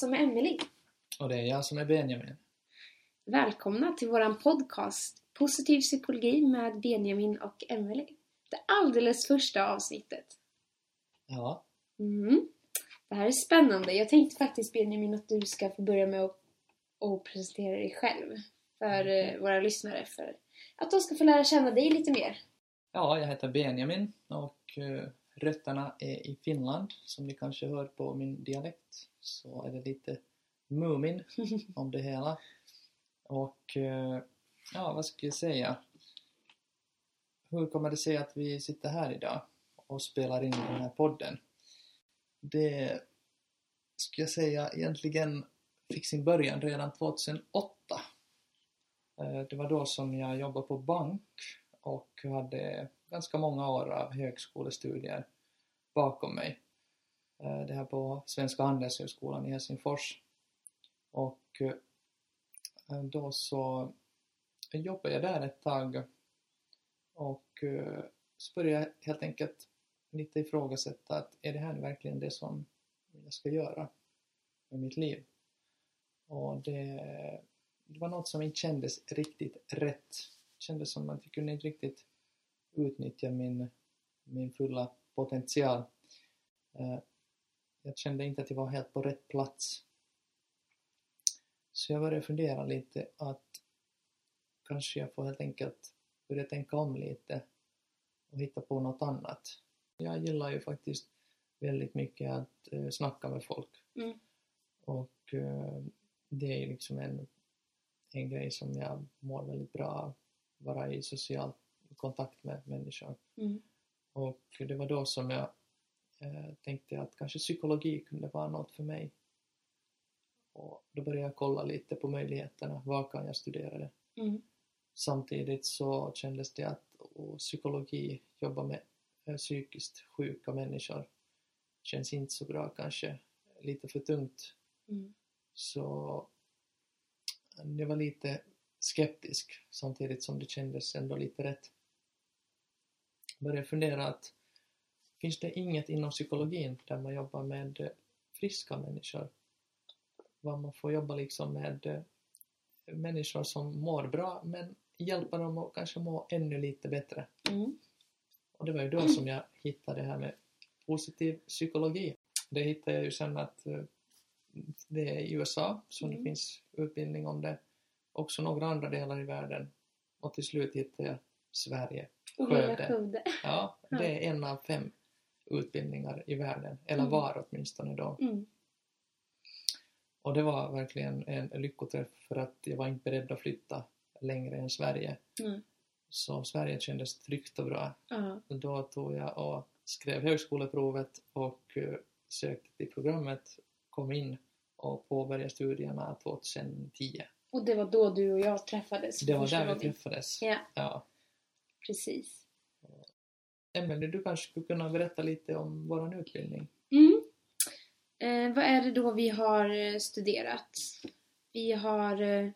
som är Emelie. Och det är jag som är Benjamin. Välkomna till våran podcast Positiv psykologi med Benjamin och Emelie. Det alldeles första avsnittet. Ja, Mm. Det här är spännande. Jag tänkte faktiskt Benjamin att du ska få börja med att, att presentera dig själv för eh, våra lyssnare. För att de ska få lära känna dig lite mer. ja jag heter Benjamin och eh, rötterna är i Finland. Som ni kanske hör på min dialekt så är det lite Mumin om det hela. Och eh, ja, vad ska jag säga? Hur kommer det sig att vi sitter här idag och spelar in den här podden? Det ska jag säga egentligen fick sin början redan 2008. Eh, Det var då som jag jobbade på bank och hade ganska många år av högskolestudier bakom mig. Eh, det här på Svenska Handelshögskolan i Helsingfors. Och eh, då så jobbade jag där ett tag och eh, så började jag helt enkelt lite ifrågasätta att är det här verkligen det som jag ska göra med mitt liv? Och det, det var något som inte kändes riktigt rätt. Det kändes som att jag kunde inte riktigt utnyttja min, min fulla potential. Jag kände inte att jag var helt på rätt plats. Så jag började fundera lite att kanske jag får helt enkelt börja tänka om lite och hitta på något annat. Jag gillar ju faktiskt väldigt mycket att eh, snacka med folk. Mm. Och eh, det är ju liksom en, en grej som jag mår väldigt bra av. Vara i social kontakt med människor. Mm. Och det var då som jag eh, tänkte att kanske psykologi kunde vara något för mig. Och då började jag kolla lite på möjligheterna. Var kan jag studera det? Mm. Samtidigt så kändes det att psykologi, jobba med eh, psykiskt sjuka människor, känns inte så bra kanske. Lite för tungt. Mm. Så jag var lite skeptisk samtidigt som det kändes ändå lite rätt. Började fundera att finns det inget inom psykologin där man jobbar med eh, friska människor? Var man får jobba liksom med eh, människor som mår bra men hjälpa dem att kanske må ännu lite bättre. Mm. Och det var ju då som jag hittade det här med positiv psykologi. Det hittade jag ju sen att eh, det är i USA som Mm. det finns utbildning om det. Också några andra delar i världen. Och till slut hittade jag Sverige. Skövde. Ja, det är en av fem utbildningar i världen. Eller Mm. var åtminstone då. Mm. Och det var verkligen en lyckoträff för att jag var inte beredd att flytta längre än Sverige. Mm. Så Sverige kändes tryggt och bra. Ja. Då tog jag och skrev högskoleprovet och eh, sökte till programmet, kom in och påbörjade studierna 2010. Och det var då du och jag träffades. Det var där vi träffades. Ja, Ja. precis. Emelie, du kanske skulle kunna berätta lite om vår utbildning? Mm. Eh, vad är det då vi har eh, studerat? Vi har eh,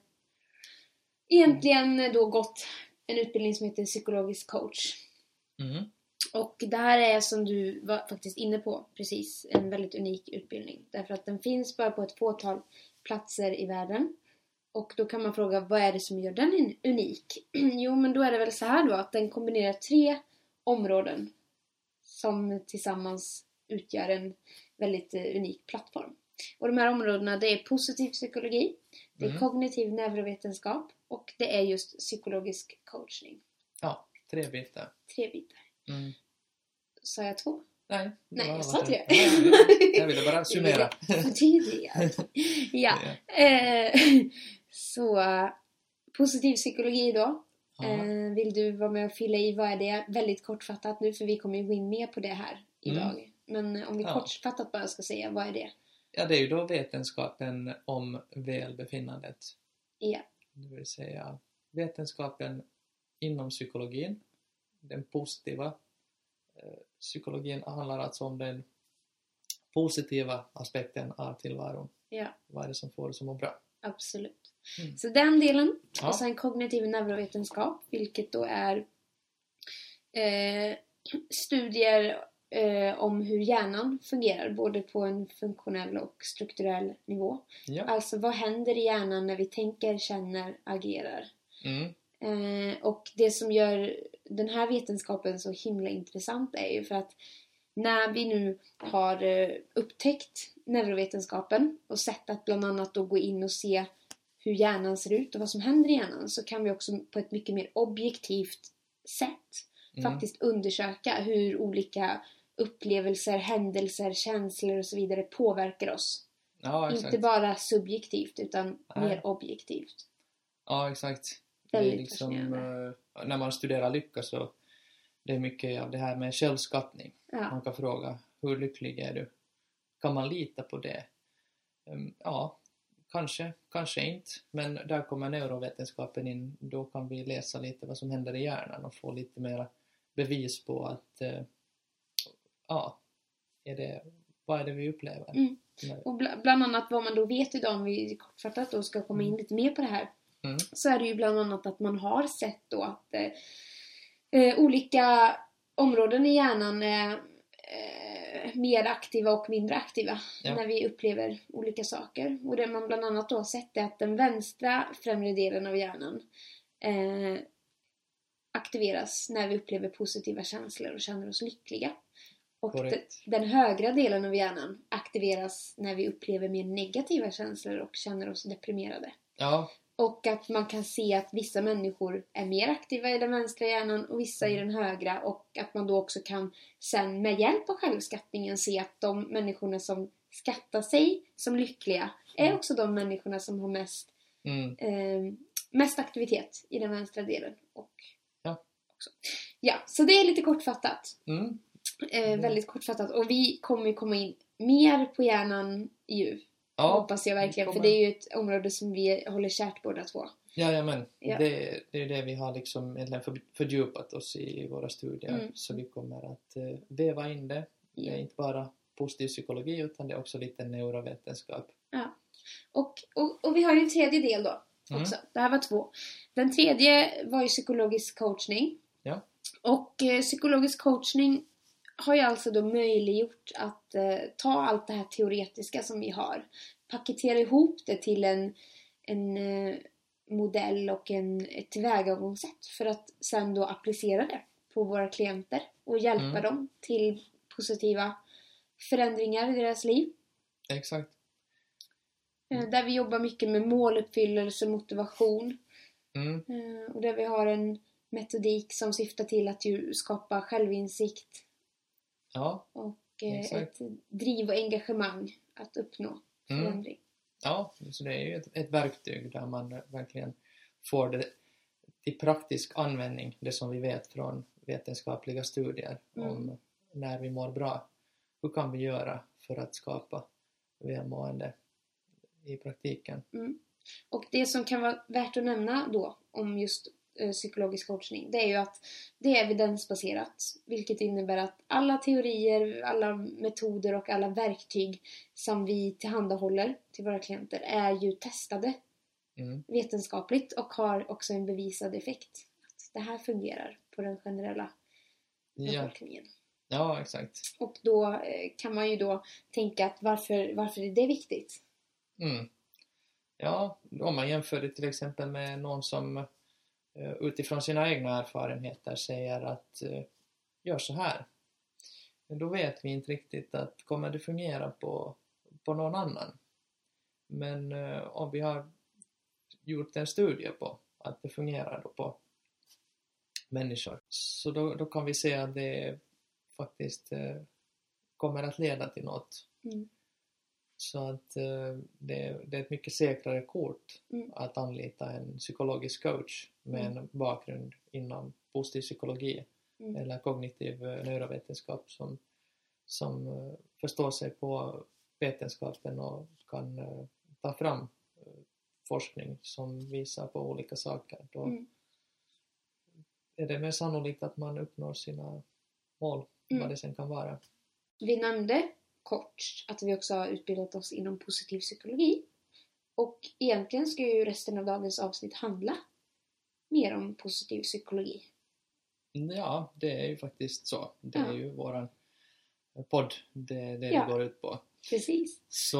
egentligen då gått en utbildning som heter psykologisk coach. Mm. Och det här är som du var faktiskt inne på precis en väldigt unik utbildning. Därför att den finns bara på ett fåtal platser i världen. Och då kan man fråga vad är det som gör den unik? jo men då är det väl så här då att den kombinerar tre områden som tillsammans utgör en väldigt eh, unik plattform. Och de här områdena det är positiv psykologi, det är Mm. kognitiv neurovetenskap och det är just psykologisk coachning. Ja, tre bitar. Tre bitar. Mm. Sa jag två? Nej, Nej, jag sa tre. Nej, Jag ville bara summera. Förtydliga. ja. Eh, så positiv psykologi då. Eh, vill du vara med och fylla i vad är det? Väldigt kortfattat nu för vi kommer ju gå in mer på det här idag. Men eh, om vi Mm. Ja. kortfattat bara ska säga vad är det? ja, det är ju då vetenskapen om välbefinnandet. Ja. Det vill säga vetenskapen inom psykologin, den positiva eh, psykologin handlar alltså om den positiva aspekten av tillvaron. Ja, Vad är det som får oss att må bra? absolut. Mm. Så den delen. Ja. Och sen kognitiv neurovetenskap, vilket då är eh, studier eh, om hur hjärnan fungerar, både på en funktionell och strukturell nivå. Ja. Alltså vad händer i hjärnan när vi tänker, känner, agerar? Mm. Eh, och det som gör den här vetenskapen så himla intressant är ju för att när vi nu har eh, upptäckt neurovetenskapen och sett att bland annat då gå in och se hur hjärnan ser ut och vad som händer i hjärnan så kan vi också på ett mycket mer objektivt sätt Mm. faktiskt undersöka hur olika upplevelser, händelser, känslor och så vidare påverkar oss. Ja. Inte bara subjektivt utan Nej. mer objektivt. Ja, exakt. Väldigt liksom, fascinerande. eh, när man studerar lycka så det är mycket av det här med självskattning. Ja. Man kan fråga hur lycklig är du? Kan man lita på det? Ehm, Ja, kanske, kanske inte. Men där kommer neurovetenskapen in. Då kan vi läsa lite vad som händer i hjärnan och få lite mera bevis på att eh, ja, är det, vad är det vi upplever? Mm. Nej. Och bl- bland annat vad man då vet idag, om vi kortfattat då ska komma in lite mer på det här, Mm. så är det ju bland annat att man har sett då att eh, eh, olika områden i hjärnan är eh, mer aktiva och mindre aktiva Ja. när vi upplever olika saker. Och det man bland annat då har sett är att den vänstra främre delen av hjärnan eh, aktiveras när vi upplever positiva känslor och känner oss lyckliga. Och den högra delen av hjärnan aktiveras när vi upplever mer negativa känslor och känner oss deprimerade. Ja, Och att man kan se att vissa människor är mer aktiva i den vänstra hjärnan och vissa i den högra och att man då också kan sen med hjälp av självskattningen se att de människorna som skattar sig som lyckliga är Mm. också de människorna som har mest, mm. eh, mest aktivitet i den vänstra delen. Och Ja. Också. ja, så det är lite kortfattat. Mm. Eh, Mm. Väldigt kortfattat. Och vi kommer komma in mer på hjärnan ju. Ja, hoppas jag verkligen. För det är ju ett område som vi håller kärt båda två. Jajamän, Ja. det, det är det vi har liksom egentligen fördjupat oss i våra studier. Mm. Så vi kommer att eh, väva in det. Det Ja. är inte bara positiv psykologi utan det är också lite neurovetenskap. Och, och, och vi har ju en tredje del då Mm. också. Det här var två. Den tredje var ju psykologisk coachning. Ja. Och eh, psykologisk coachning har ju alltså då möjliggjort att eh, ta allt det här teoretiska som vi har, paketera ihop det till en, en eh, modell och en, ett tillvägagångssätt för att sen då applicera det på våra klienter och hjälpa Mm. dem till positiva förändringar i deras liv. Exakt. Eh, Där vi jobbar mycket med måluppfyllelse, motivation. Mm. eh, Och där vi har en metodik som syftar till att ju skapa självinsikt Ja, och eh, Exakt. ett driv och engagemang att uppnå Mm. förändring. ja, så det är ju ett, ett verktyg där man verkligen får det till praktisk användning, det som vi vet från vetenskapliga studier Mm. om när vi mår bra. Hur kan vi göra för att skapa välmående i praktiken? Och det som kan vara värt att nämna då om just eh, psykologisk coachning, det är ju att det är evidensbaserat. Vilket innebär att alla teorier, alla metoder och alla verktyg som vi tillhandahåller till våra klienter är ju testade Mm. vetenskapligt och har också en bevisad effekt. Att det här fungerar på den generella Ja, befolkningen. ja, exakt. Och då eh, kan man ju då tänka att varför, varför är det viktigt? Mm. Ja, om man jämför det till exempel med någon som eh, utifrån sina egna erfarenheter säger att eh, gör så här. Men då vet vi inte riktigt att kommer det fungera på, på någon annan. Men eh, om vi har gjort en studie på att det fungerar då på människor så då, då kan vi se att det faktiskt eh, kommer att leda till något. Mm. Så att eh, det, det är ett mycket säkrare kort Mm. att anlita en psykologisk coach med Mm. en bakgrund inom positiv psykologi Mm. eller kognitiv eh, neurovetenskap som, som eh, förstår sig på vetenskapen och kan eh, ta fram forskning som visar på olika saker. Då Mm. är det mer sannolikt att man uppnår sina mål, Mm. vad det sen kan vara. Vi nämnde kort att vi också har utbildat oss inom positiv psykologi. Och egentligen ska ju resten av dagens avsnitt handla mer om positiv psykologi. Ja, det är ju faktiskt så. Det är Ja. ju våran podd det är det Ja. går ut på. Precis. Så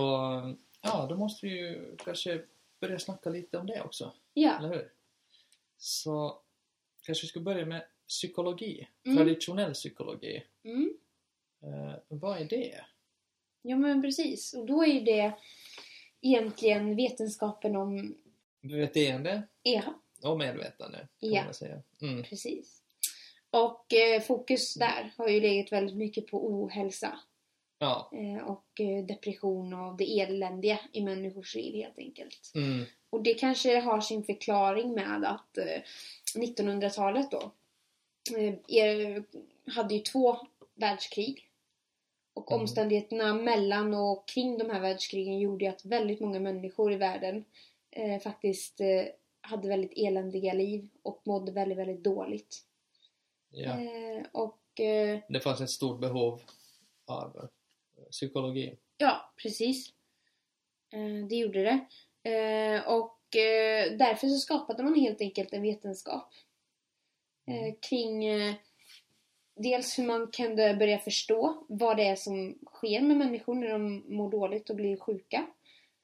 ja, då måste vi ju kanske börja snacka lite om det också, Ja. eller hur? Så kanske vi ska börja med psykologi, Mm. traditionell psykologi. Mm. Eh, vad är det? Ja men precis. Och då är ju det egentligen vetenskapen om Beteende EHA. Och medvetande, kan Ja. man säga. Mm. Precis. Och eh, fokus där har ju legat väldigt mycket på ohälsa Ja. eh, och eh, depression och det eländiga i människors liv helt enkelt. Mm. Och det kanske har sin förklaring med att eh, 1900-talet då eh, er, hade ju två världskrig. Och Mm. omständigheterna mellan och kring de här världskrigen gjorde ju att väldigt många människor i världen eh, faktiskt hade väldigt eländiga liv och mådde väldigt, väldigt dåligt. Ja. Eh, och eh, Det fanns ett stort behov av eh, psykologi. ja, precis. Eh, det gjorde det. Eh, och eh, därför så skapade man helt enkelt en vetenskap eh, kring dels hur man kunde börja förstå vad det är som sker med människor när de mår dåligt och blir sjuka.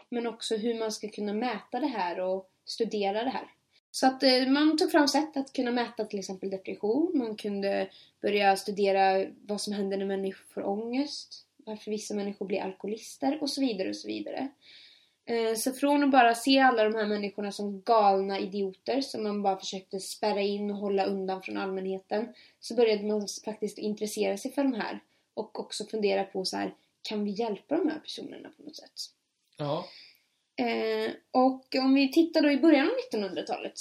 Men också hur man ska kunna mäta det här och studera det här. Så att eh, man tog fram sätt att kunna mäta till exempel depression. Man kunde börja studera vad som händer när människor får ångest. Varför vissa människor blir alkoholister och så vidare och så vidare. Eh, så från att bara se alla de här människorna som galna idioter som man bara försökte spärra in och hålla undan från allmänheten så började man faktiskt intressera sig för de här och också fundera på så här kan vi hjälpa de här personerna på något sätt? Ja. Eh, och om vi tittar då i början av 1900-talet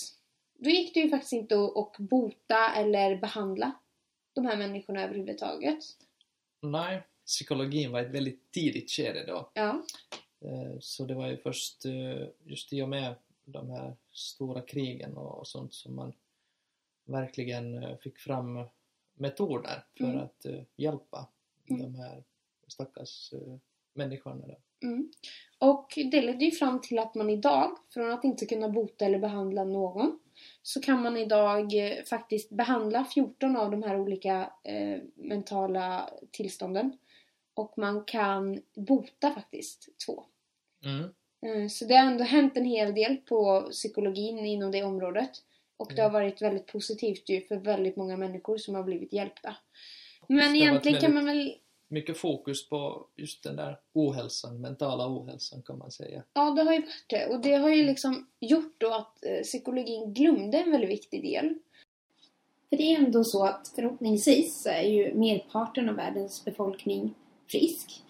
då gick det ju faktiskt inte att, att bota eller behandla de här människorna överhuvudtaget. Nej, psykologin var ett väldigt tidigt skede då. Ja, Eh, Så det var ju först eh, just i och med de här stora krigen och sånt som man verkligen eh, fick fram metoder för Mm. att hjälpa Mm. de här stackars människorna. Då. Mm. Och det ledde ju fram till att man idag, från att inte kunna bota eller behandla någon, så kan man idag eh, faktiskt behandla 14 av de här olika eh, mentala tillstånden. Och man kan bota faktiskt två. Mm. Eh, så det har ändå hänt en hel del på psykologin inom det området. Och det har Mm. varit väldigt positivt ju för väldigt många människor som har blivit hjälpta. Men egentligen kan väldigt- man väl Mycket fokus på just den där ohälsan, mentala ohälsan kan man säga. Ja, det har ju varit det. Och det har ju liksom gjort då att eh, psykologin glömde en väldigt viktig del. För det är ändå så att förhoppningsvis är ju merparten av världens befolkning frisk.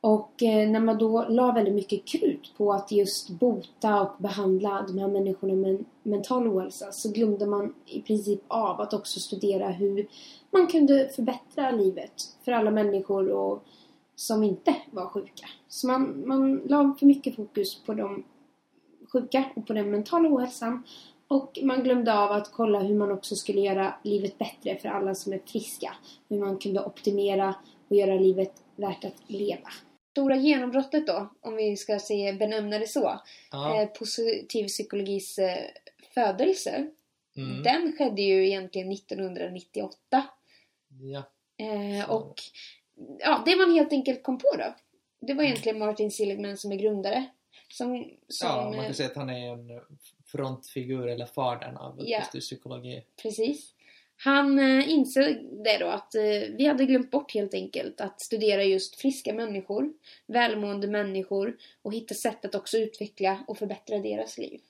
Och eh, när man då la väldigt mycket krut på att just bota och behandla de här människorna med mental ohälsa så glömde man i princip av att också studera hur man kunde förbättra livet för alla människor och som inte var sjuka. Så man, man la för mycket fokus på de sjuka och på den mentala ohälsan. Och man glömde av att kolla hur man också skulle göra livet bättre för alla som är friska. Hur man kunde optimera och göra livet värt att leva. Stora genombrottet då, om vi ska se, benämna det så, Ja. eh, positiv psykologis eh, födelse, Mm. den skedde ju egentligen 1998. ja. Eh, och ja, det man helt enkelt kom på då. Det var egentligen Martin Seligman som är grundare. Som, som, ja, man eh, kan säga att han är en frontfigur eller fadern av Ja. positiv psykologi. Precis. Han eh, insåg det då att eh, vi hade glömt bort helt enkelt att studera just friska människor, välmående människor och hitta sätt att också utveckla och förbättra deras liv.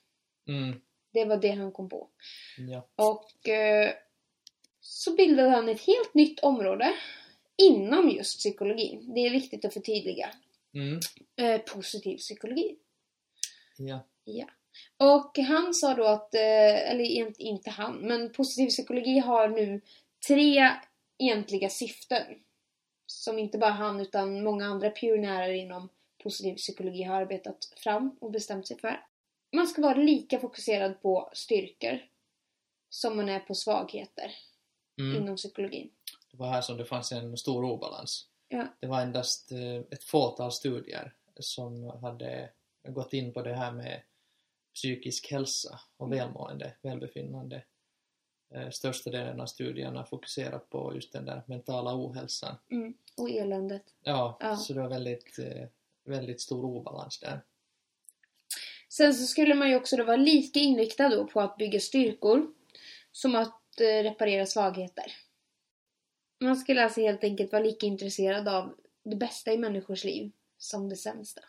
Mm. Det var det han kom på. Ja. Och eh, så bildade han ett helt nytt område inom just psykologin. Det är viktigt att förtydliga. Mm. Eh, positiv psykologi. Ja. Ja. Och han sa då att, eh, eller inte han, men positiv psykologi har nu tre egentliga syften. Som inte bara han utan många andra pionjärer inom positiv psykologi har arbetat fram och bestämt sig för. Man ska vara lika fokuserad på styrkor som man är på svagheter Mm. inom psykologin. Det var här som det fanns en stor obalans. Ja. Det var endast eh, ett fåtal studier som hade gått in på det här med psykisk hälsa och välmående, välbefinnande. Eh, Största delen av studierna fokuserar på just den där mentala ohälsan. Mm. och eländet. Ja, Ja. så det var väldigt, eh, väldigt stor obalans där. Sen så skulle man ju också då vara lika inriktad då på att bygga styrkor som att eh, reparera svagheter. Man skulle alltså helt enkelt vara lika intresserad av det bästa i människors liv som det sämsta.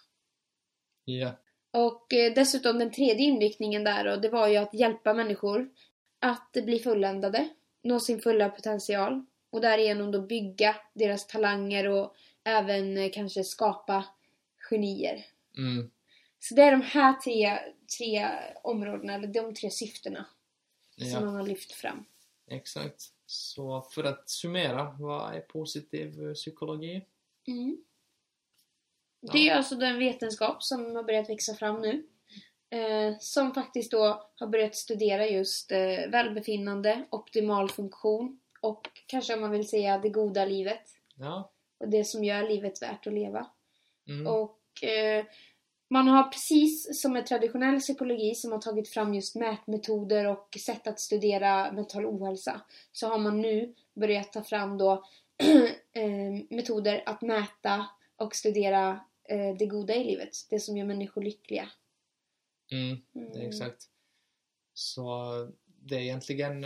Ja. Och eh, dessutom den tredje inriktningen där då, det var ju att hjälpa människor att bli fulländade, nå sin fulla potential och därigenom då bygga deras talanger och även eh, kanske skapa genier. Mm. Så det är de här tre, tre områdena, eller de tre syftena som ja. man har lyft fram. Exakt. Så för att summera, vad är positiv psykologi? Mm. Ja. Det är alltså den vetenskap som har börjat växa fram nu. Eh, som faktiskt då har börjat studera just eh, välbefinnande, optimal funktion och kanske om man vill säga det goda livet. Ja. Och det som gör livet värt att leva. Mm. Och eh, man har precis som med traditionell psykologi som har tagit fram just mätmetoder och sätt att studera mental ohälsa så har man nu börjat ta fram då eh, metoder att mäta och studera eh, det goda i livet. Det som gör människor lyckliga. Mm. Mm. exakt. Så det är egentligen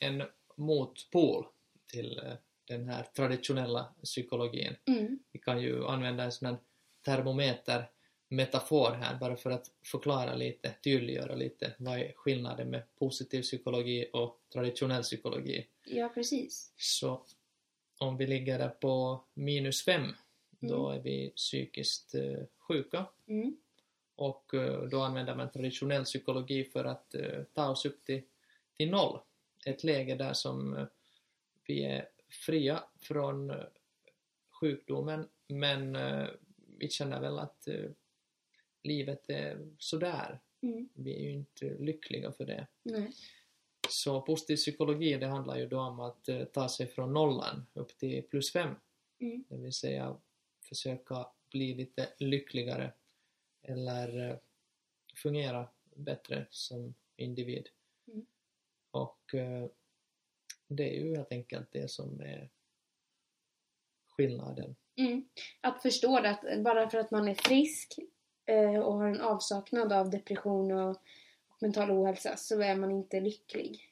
en motpol till eh, den här traditionella psykologin. Mm. Vi kan ju använda en sån här termometer metafor här bara för att förklara lite, tydliggöra lite vad är skillnaden med positiv psykologi och traditionell psykologi. Ja, precis. Så om vi ligger där på minus fem, då är vi psykiskt eh, sjuka Mm. och eh, då använder man traditionell psykologi för att eh, ta oss upp till, till noll. Ett läge där som vi är fria från sjukdomen men vi känner väl att livet är sådär. Mm. Vi är ju inte lyckliga för det. Nej. Så positiv psykologi det handlar ju då om att ta sig från nollan upp till plus fem. Mm. Det vill säga försöka bli lite lyckligare eller eh, fungera bättre som individ. Mm. Och eh, det är ju helt enkelt det som är skillnaden. Mm. Att förstå det, att bara för att man är frisk eh, och har en avsaknad av depression och, och mental ohälsa så är man inte lycklig.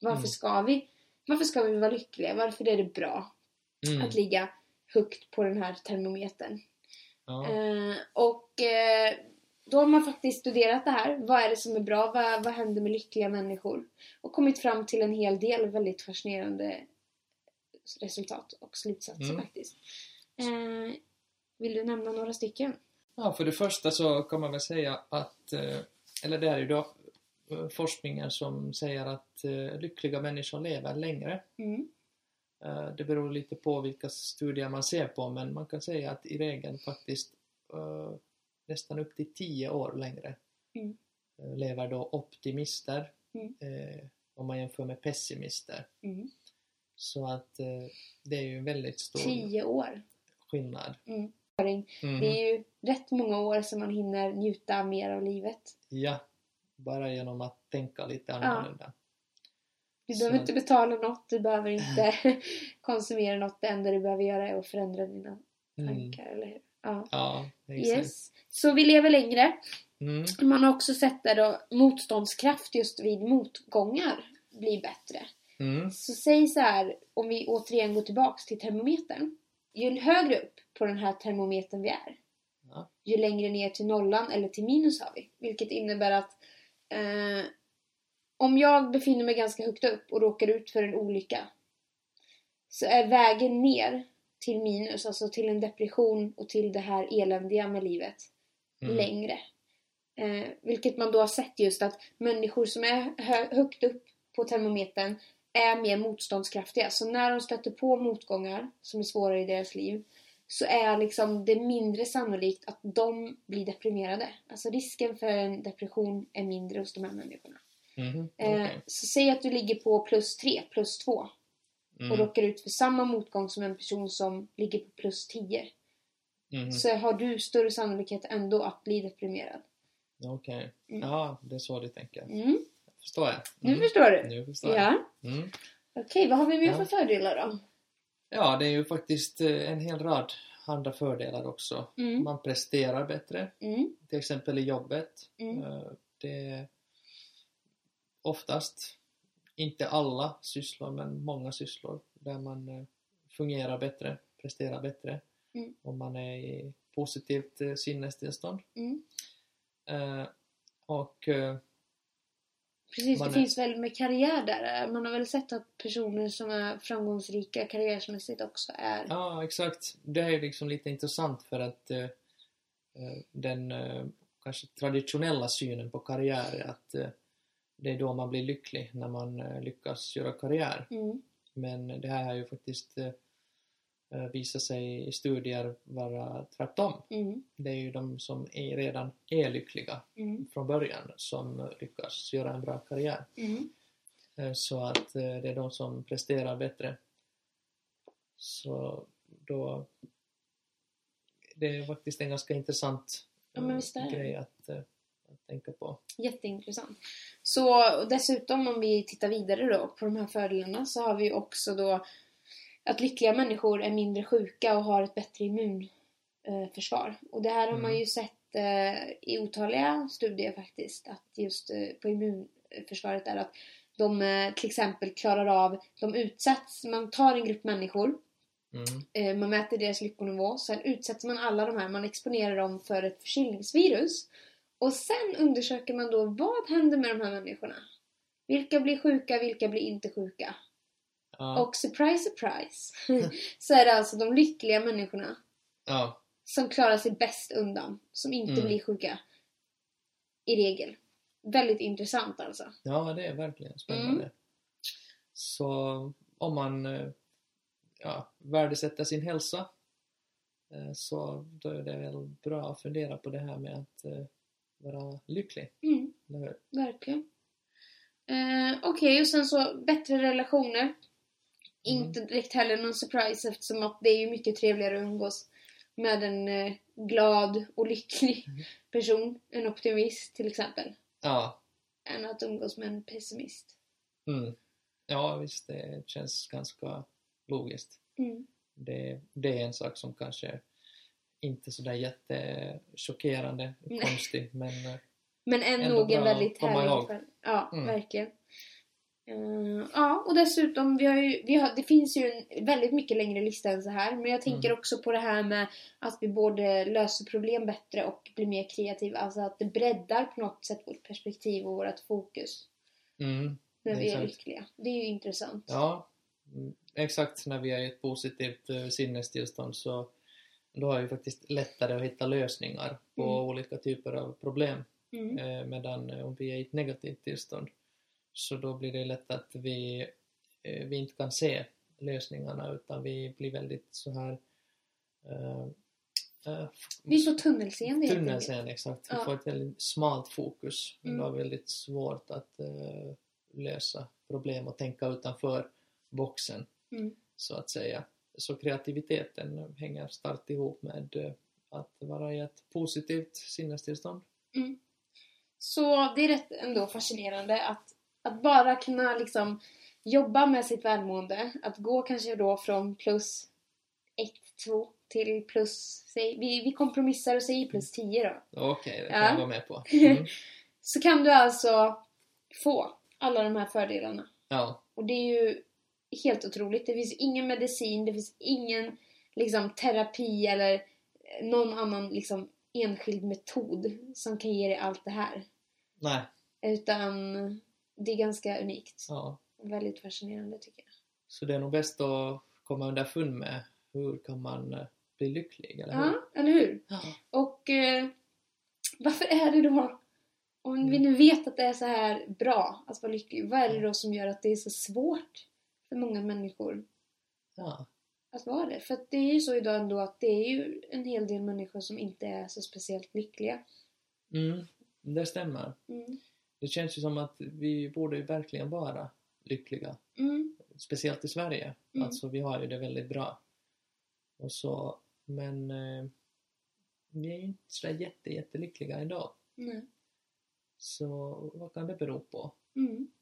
Varför Mm. ska vi varför ska vi vara lyckliga? Varför är det bra Mm. att ligga högt på den här termometern? Ja. Eh, och eh, då har man faktiskt studerat det här. Vad är det som är bra? Vad, vad händer med lyckliga människor? Och kommit fram till en hel del väldigt fascinerande resultat och slutsatser Mm. faktiskt. Eh, vill du nämna några stycken? Ja, för det första så kan man väl säga att, eh, eller det är ju då eh, forskningen som säger att eh, lyckliga människor lever längre. Mm. Eh, Det beror lite på vilka studier man ser på men man kan säga att i regel faktiskt eh, nästan upp till 10 år längre Mm. eh, lever då optimister Mm. om man jämför med pessimister. Mm. Så att det är ju en väldigt stor Tio år. skillnad. Mm. Mhm. Det är ju rätt många år som man hinner njuta mer av livet. Ja, bara genom att tänka lite annorlunda. Du Så behöver inte betala något, du behöver inte konsumera något. Det enda du behöver göra är att förändra dina Mm. tankar, eller hur? Ja. Ja, exakt. Yes. Så vi lever längre. Mm. Man har också sett där då motståndskraft just vid motgångar blir bättre. Mm. Så säg så här, om vi återigen går tillbaks till termometern. Ju högre upp på den här termometern vi är, Ja. ju längre ner till nollan eller till minus har vi. Vilket innebär att eh, om jag befinner mig ganska högt upp och råkar ut för en olycka så är vägen ner till minus, alltså till en depression och till det här eländiga med livet, Mm. längre. Eh, vilket man då har sett just att människor som är hö- högt upp på termometern är mer motståndskraftiga. Så när de stöter på motgångar som är svåra i deras liv så är liksom det mindre sannolikt att de blir deprimerade. Alltså risken för en depression är mindre hos de här människorna. Eh, Okej. Så säg att du ligger på plus 3, plus 2 och Mm. råkar ut för samma motgång som en person som ligger på plus 10 Mhm. så har du större sannolikhet ändå att bli deprimerad. Okej. Mm. Ja, det är så du tänker. Mm. Förstår jag. Nu Mm. förstår du? Nu förstår jag. Ja. Mm. Okej, vad har vi mer Ja. för fördelar då? Ja, det är ju faktiskt eh, en hel rad andra fördelar också. Mm. Man presterar bättre, Mm. till exempel i jobbet. Mm. Eh, Det oftast, inte alla sysslor, men många sysslor där man eh, fungerar bättre, presterar bättre Mm. om man är i positivt eh, sinnestillstånd. Mm. Eh, Och Precis, det är- finns väl med karriär där. Man har väl sett att personer som är framgångsrika karriärsmässigt också är... Ja, exakt. Det är liksom lite intressant för att eh, den kanske traditionella synen på karriär är att det är då man blir lycklig, när man eh, lyckas göra karriär. Mm. Men det här har ju faktiskt eh, eh, visat sig i studier vara tvärtom. Mm. Det är ju de som är, redan är lyckliga Mm. från början som lyckas göra en bra karriär. Mm. Så att det är de som presterar bättre. Så då... Det är faktiskt en ganska intressant Ja, grej att, att tänka på. Jätteintressant. Så dessutom om vi tittar vidare då på de här fördelarna så har vi också då att lyckliga människor är mindre sjuka och har ett bättre immunförsvar. Och det här har man Mm. ju sett eh, i otaliga studier faktiskt. Att just eh, på immunförsvaret är att de eh, till exempel klarar av, de utsätts, man tar en grupp människor Mm. Man mäter deras lyckonivå, sen utsätter man alla de här, man exponerar dem för ett förkylningsvirus. Och sen undersöker man då vad händer med de här människorna? Vilka blir sjuka, vilka blir inte sjuka? Ja, Och surprise, surprise! så är det alltså de lyckliga människorna ja, som klarar sig bäst undan, som inte Mm. blir sjuka. I regel. Väldigt intressant alltså. ja, det är verkligen spännande. Mm. Så om man eh, ja, värdesätter sin hälsa eh, så då är det väl bra att fundera på det här med att eh, vara lycklig. Mm. Verkligen. Eh, Okej, och sen så bättre relationer. Mm. Inte direkt heller någon surprise eftersom att det är ju mycket trevligare att umgås med en eh, glad och lycklig Mm. person, en optimist till exempel, Ja, än att umgås med en pessimist. mm. ja visst det känns ganska logiskt. Mm. Det, det är en sak som kanske inte sådär jättechockerande, Nej. konstig men eh, Men än Ändå nog en väldigt härlig kväll. Ja, Mm. verkligen. Eh, ja, och dessutom, vi har ju, vi har, det finns ju en väldigt mycket längre lista än så här. Men jag tänker Mm. också på det här med att vi både löser problem bättre och blir mer kreativa. Alltså att det breddar på något sätt vårt perspektiv och vårt fokus mm, när vi är lyckliga. Det är ju intressant. Ja, mm, exakt när vi är i ett positivt eh, sinnestillstånd så då är det faktiskt lättare att hitta lösningar på Mm. olika typer av problem. Mm. Eh, medan eh, om vi är i ett negativt tillstånd så då blir det lätt att vi, eh, vi inte kan se lösningarna utan vi blir väldigt så här eh, eh, Vi får tunnelseende helt enkelt. tunnelseende, exakt. Vi Ja. får ett väldigt smalt fokus. Mm. Det är väldigt svårt att eh, lösa problem och tänka utanför boxen, Mm. så att säga. Så kreativiteten hänger starkt ihop med eh, att vara i ett positivt sinnestillstånd. Mm. Så det är rätt ändå fascinerande att, att bara kunna liksom jobba med sitt välmående. Att gå kanske då från plus 1, 2 till plus, säg, vi, vi kompromissar och säger plus 10 då. Okej, det kan Ja. jag vara med på. Mm. Så kan du alltså få alla de här fördelarna. Ja, Och det är ju helt otroligt. Det finns ingen medicin, det finns ingen liksom, terapi eller någon annan liksom, enskild metod som kan ge dig allt det här. nej, Utan det är ganska unikt. ja. Väldigt fascinerande tycker jag. Så det är nog bäst att komma underfund med hur kan man eh, bli lycklig, eller hur? Ja, eller hur? Ja. Och eh, varför är det då, om vi nu vet att det är så här bra att vara lycklig, vad är det då som gör att det är så svårt för många människor ja. att vara det? För att det är ju så idag ändå att det är ju en hel del människor som inte är så speciellt lyckliga. Mm, det stämmer. Mm. Det känns ju som att vi borde ju verkligen vara lyckliga. Mm. Speciellt i Sverige. Mm. Alltså vi har ju det väldigt bra. Och så, men eh, vi är ju inte så jätte, jättelyckliga idag. Nej. Så vad kan det bero på? Mm.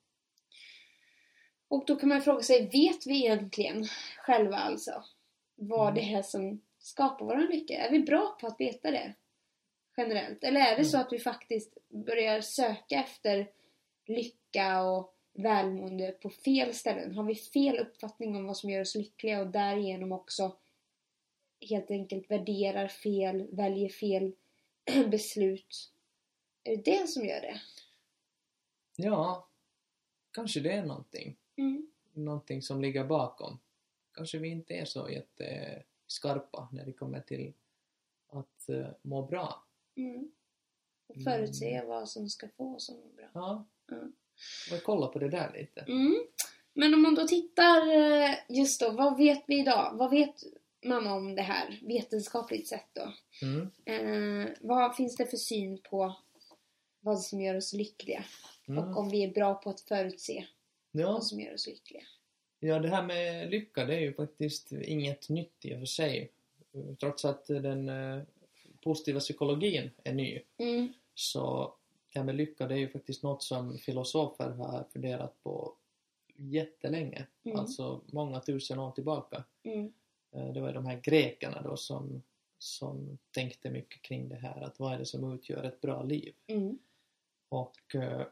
Och då kan man fråga sig, vet vi egentligen själva alltså vad Mm. det är som skapar vår lycka? Är vi bra på att veta det? Generellt? Eller är det så att vi faktiskt börjar söka efter lycka och välmående på fel ställen? Har vi fel uppfattning om vad som gör oss lyckliga och därigenom också helt enkelt värderar fel, väljer fel beslut? Är det det som gör det? Ja, kanske det är någonting. Mm. Någonting som ligger bakom. Kanske vi inte är så jätteskarpa när det kommer till att eh, må bra. Mm. Och förutse vad som ska få oss att må bra. Ja. Mm. Vi kolla på det där lite. Mm. Men om man då tittar eh, just då, vad vet vi idag? Vad vet man om det här vetenskapligt sett då? Mm. Eh, vad finns det för syn på vad som gör oss lyckliga? Mm. Och om vi är bra på att förutse Ja. vad som gör oss lyckliga? ja, det här med lycka det är ju faktiskt inget nytt i och för sig. Trots att den eh, positiva psykologin är ny Mm. så det här med lycka det är ju faktiskt något som filosofer har funderat på jättelänge. Mm. Alltså många tusen år tillbaka. Mm. Eh, Det var de här grekerna då som, som tänkte mycket kring det här, att vad är det som utgör ett bra liv? Mm. Och eh,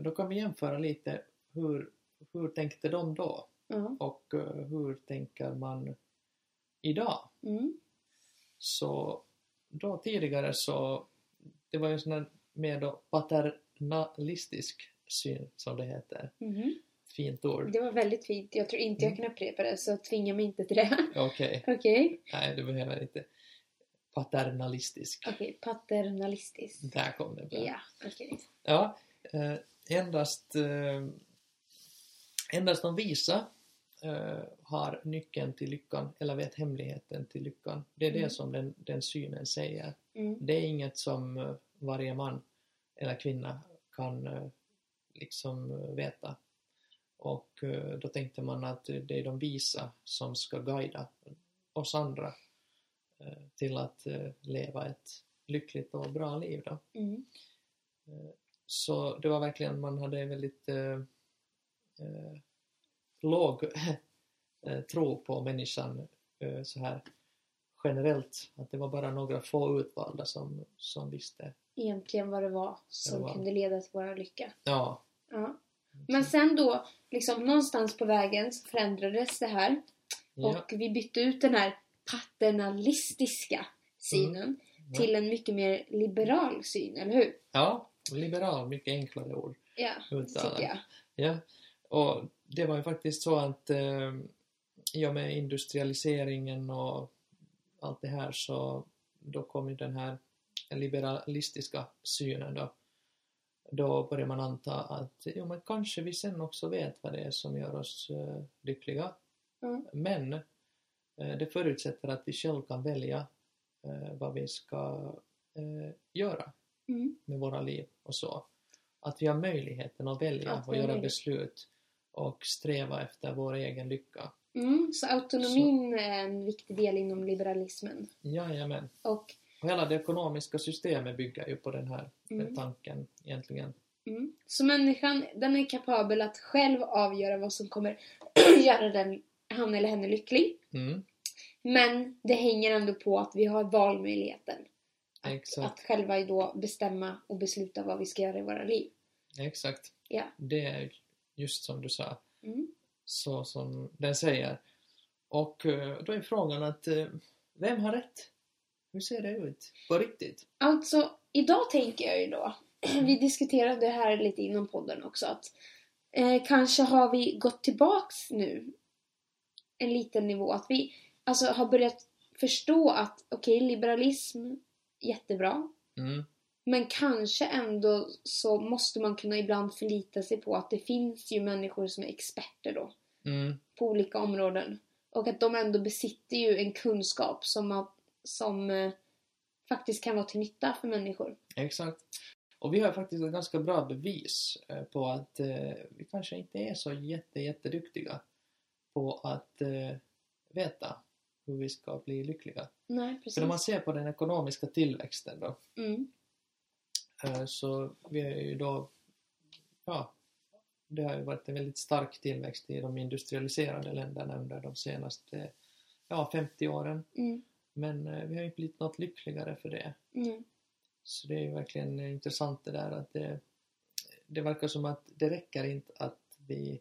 då kan vi jämföra lite hur, hur tänkte de då Ja. och eh, hur tänker man idag? Mm. Så då tidigare så det var ju en sån här mer då paternalistisk syn som det heter. Mhm. Fint ord. Det var väldigt fint. Jag tror inte jag Mm. kan upprepa det, så tvinga mig inte till det. Okej, Okej? nej du behöver inte. Paternalistisk. Okej, paternalistiskt. Där kom det bra. Ja, okej. Ja, eh, endast, eh, endast de visa eh, har nyckeln till lyckan eller vet hemligheten till lyckan. Det är det Mm. som den, den synen säger. Mm. Det är inget som eh, varje man eller kvinna kan eh, liksom veta. Och då tänkte man att det är de visa som ska guida oss andra till att leva ett lyckligt och bra liv. Då. Mm. Så det var verkligen, man hade väldigt eh, låg eh, tro på människan eh, så här generellt. Att det var bara några få utvalda som, som visste. Egentligen vad det var som Det var- kunde leda till vår lycka. Ja. Ja. Men sen då, liksom någonstans på vägen så förändrades det här. ja. Och vi bytte ut den här paternalistiska synen Ja. till en mycket mer liberal syn, eller hur? ja, liberal, mycket enklare ord. Ja, Uttalat. tycker jag. Ja, och det var ju faktiskt så att eh, i och med industrialiseringen och allt det här så då kom ju den här liberalistiska synen då. Då börjar man anta att jo, men kanske vi sen också vet vad det är som gör oss eh, lyckliga. Mm. Men eh, det förutsätter att vi själva kan välja eh, vad vi ska eh, göra Mm. med våra liv och så. Att vi har möjligheten att välja Att och göra beslut och sträva efter vår egen lycka. Mm. Så autonomin är en viktig del inom liberalismen. Jajamän. Och Och hela det ekonomiska systemet bygger ju på den här Mm. tanken egentligen. Mm. Så människan, den är kapabel att själv avgöra vad som kommer göra den, han eller henne lycklig. Mm, Men det hänger ändå på att vi har valmöjligheten. Att, Exakt. att själva då bestämma och besluta vad vi ska göra i våra liv. exakt. Ja. Det är just som du sa, Mm. så som den säger. Och eh, då är frågan att eh, vem har rätt? Hur ser det ut på riktigt? Alltså, idag tänker jag ju då, vi diskuterade det här lite inom podden också, att eh, kanske har vi gått tillbaks nu en liten nivå. Att vi alltså har börjat förstå att okej, liberalism, jättebra. Mm, Men kanske ändå så måste man kunna ibland förlita sig på att det finns ju människor som är experter då mm, på olika områden. Och att de ändå besitter ju en kunskap som, som eh, faktiskt kan vara till nytta för människor. exakt. Och vi har faktiskt ett ganska bra bevis eh, på att eh, vi kanske inte är så jätte, jätteduktiga på att eh, veta hur vi ska bli lyckliga. Nej, precis. För när man ser på den ekonomiska tillväxten då, Mm, så vi är ju då, ja, Det har ju varit en väldigt stark tillväxt i de industrialiserade länderna under de senaste ja, 50 åren. Mm. Men eh, vi har ju inte blivit något lyckligare för det. Mm. Så det är ju verkligen intressant det där att det, det verkar som att det räcker inte att vi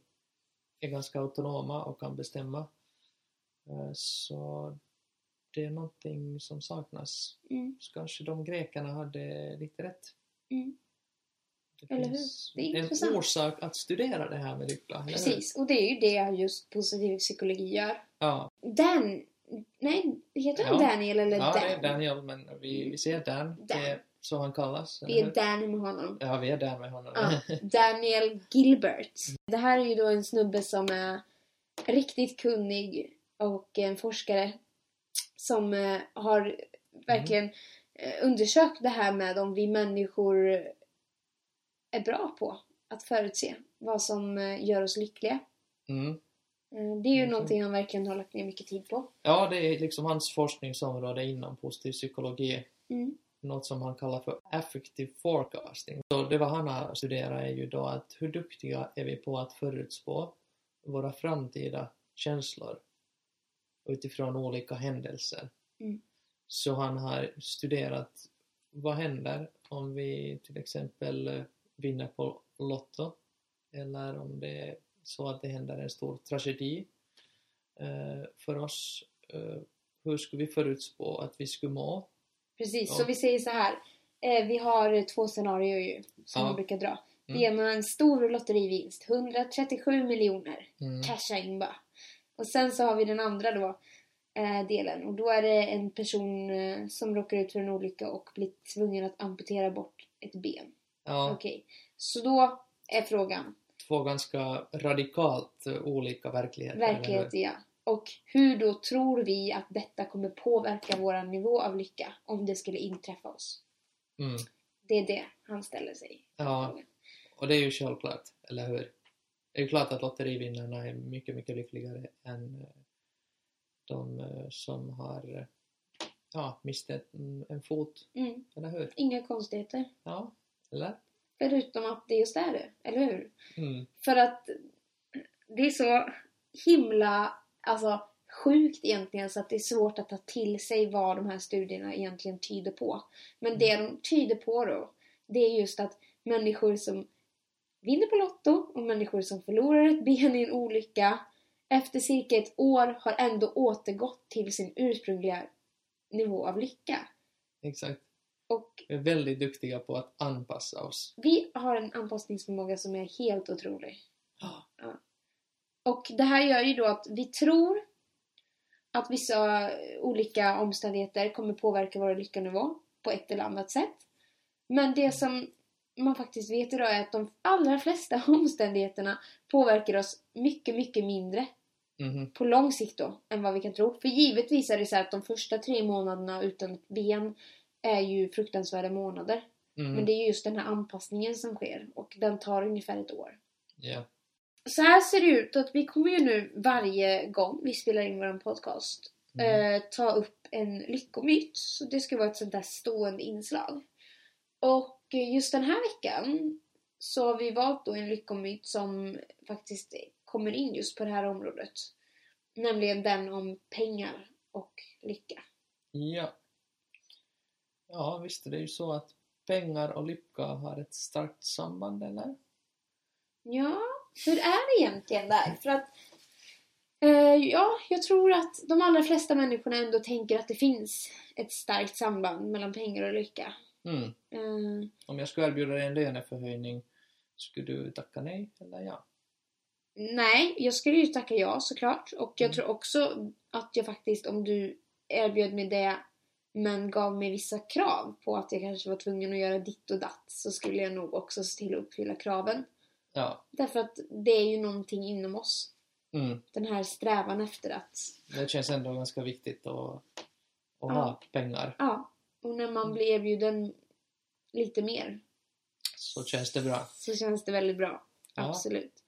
är ganska autonoma och kan bestämma. Eh, Så det är någonting som saknas. Mm. Så kanske de grekerna hade lite rätt. Mm. Det Eller hur? finns Det är en orsak att studera det här med lycka. hur? Precis, och det är ju det just positiv psykologi gör. Ja, Dan... Nej, heter han Ja. Daniel eller ja Dan? det är Daniel men vi, vi ser Dan. Det Dan. är så han kallas. Vi är hur? Dan med honom. Ja, vi är Dan med honom. Ja, Daniel Gilbert. Det här är ju då en snubbe som är riktigt kunnig och en forskare som eh, har verkligen eh, undersökt det här med om vi människor är bra på att förutse vad som eh, gör oss lyckliga. Mm. Eh, Det är ju Mm. någonting han verkligen har lagt ner mycket tid på. Ja, det är liksom hans forskningsområde inom positiv psykologi. Mm. Något som han kallar för affective forecasting. Så det vad han har studerat är ju då att hur duktiga är vi på att förutspå våra framtida känslor utifrån olika händelser. Mm. Så han har studerat vad händer om vi till exempel eh, vinner på Lotto eller om det är så att det händer en stor tragedi eh, för oss. Eh, hur skulle vi förutspå att vi skulle må? Precis, Ja. så vi säger så här. Vi har två scenarier ju, som Ja. man brukar dra. Det ena är en stor lotterivinst, 137 miljoner. Mm. Casha in bara. Och sen så har vi den andra då, delen. Och då är det en person eh, som råkar ut för en olycka och blir tvungen att amputera bort ett ben. Ja, Okej, så då är frågan, två ganska radikalt eh, olika verkligheter. eller hur? verklighet ja. Och hur då tror vi att detta kommer påverka vår nivå av lycka om det skulle inträffa oss? Mm. Det är det han ställer sig. Ja, och det är ju självklart, eller hur? Det är ju klart att lotterivinnarna är mycket, mycket lyckligare än eh, de eh, som har ja, mist en, en fot, Mm, eller hur? inga konstigheter. Ja, eller? Förutom att det just är det, eller hur? Mm. För att det är så himla alltså, sjukt egentligen så att det är svårt att ta till sig vad de här studierna egentligen tyder på. Men det de tyder på då, det är just att människor som vinner på Lotto och människor som förlorar ett ben i en olycka efter cirka ett år har ändå återgått till sin ursprungliga nivå av lycka. Exakt. Och Vi är väldigt duktiga på att anpassa oss. vi har en anpassningsförmåga som är helt otrolig. Ja. Och det här gör ju då att vi tror att vissa olika omständigheter kommer påverka vår lyckanivå på ett eller annat sätt. Men det som man faktiskt vet idag är att de allra flesta omständigheterna påverkar oss mycket, mycket mindre Mhm. på lång sikt då än vad vi kan tro. För givetvis är det så att de första tre månaderna utan ett ben är ju fruktansvärda månader. Mm. Men det är ju just den här anpassningen som sker och den tar ungefär ett år. Ja. Så här ser det ut att vi kommer ju nu varje gång vi spelar in vår podcast Mm. eh, ta upp en lyckomyt. Så det ska vara ett sånt där stående inslag. Och just den här veckan så har vi valt då en lyckomyt som faktiskt kommer in just på det här området. Nämligen den om pengar och lycka. Ja. Ja, visst är det ju så att pengar och lycka har ett starkt samband, eller? Ja, hur är det egentligen där? För att eh, ja, jag tror att de allra flesta människorna ändå tänker att det finns ett starkt samband mellan pengar och lycka. Mm. Eh, Om jag skulle erbjuda dig en löneförhöjning, skulle du tacka nej eller ja? Nej, jag skulle ju tacka ja såklart. Och jag Mm. tror också att jag faktiskt, om du erbjöd mig det men gav mig vissa krav på att jag kanske var tvungen att göra ditt och datt så skulle jag nog också se till att uppfylla kraven. Ja. Därför att det är ju någonting inom oss. Mm. Den här strävan efter att Det känns ändå ganska viktigt att, att Ja. ha pengar. Ja, och när man blir erbjuden lite mer Så känns det bra. så känns det väldigt bra. Ja. Absolut.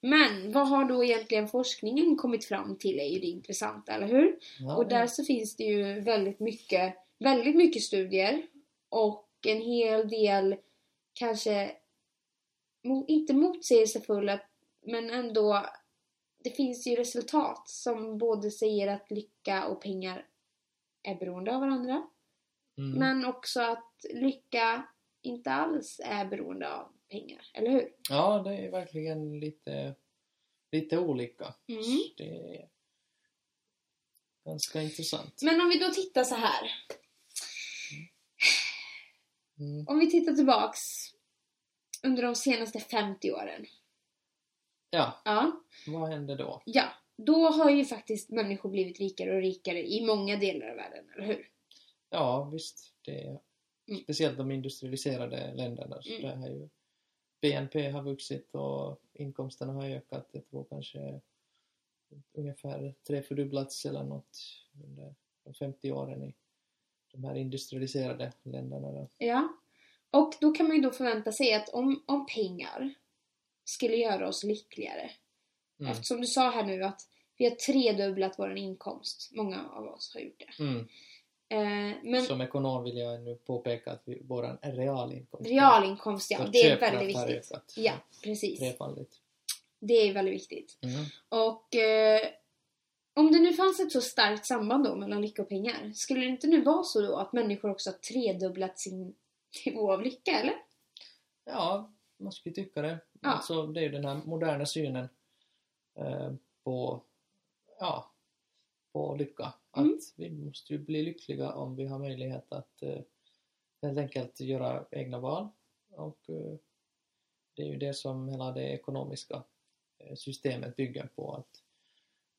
Men vad har då egentligen forskningen kommit fram till är ju det intressanta, eller hur? Ja, Och där så finns det ju väldigt mycket, väldigt mycket studier och en hel del kanske inte motsägelsefulla, men ändå det finns ju resultat som både säger att lycka och pengar är beroende av varandra. Mm. Men också att lycka inte alls är beroende av pengar, eller hur? Ja, det är verkligen lite, lite olika. Mm. Det är ganska intressant. Men om vi då tittar så här. Mm. Om vi tittar tillbaks under de senaste 50 åren. Ja, Ja, vad händer då? ja. Då har ju faktiskt människor blivit rikare och rikare i många delar av världen, eller hur? Ja, visst. Det är Mm. speciellt de industrialiserade länderna. Så Mm. där har ju BNP har vuxit och inkomsterna har ökat. Jag tror kanske ungefär trefördubblats eller något under de 50 åren i de här industrialiserade länderna. Då. Ja. Och då kan man ju då förvänta sig att om, om pengar skulle göra oss lyckligare. Mm. Eftersom du sa här nu att vi har tredubblat vår inkomst. Många av oss har gjort det. Mm. Eh, men Som ekonom vill jag nu påpeka att vi, vår realinkomst realinkomst, ja, det är väldigt viktigt. ökat. Ja, precis. Trefaldigt. Det är väldigt viktigt. Mm. Och eh, om det nu fanns ett så starkt samband då mellan lycka och pengar, skulle det inte nu vara så då att människor också har tredubblat sin nivå av lycka, eller? Ja, man skulle tycka det. Ja. Alltså, det är ju den här moderna synen eh, på, ja, på lycka. Att Mm. vi måste ju bli lyckliga om vi har möjlighet att eh, helt enkelt göra egna val. Och eh, det är ju det som hela det ekonomiska eh, systemet bygger på. Att,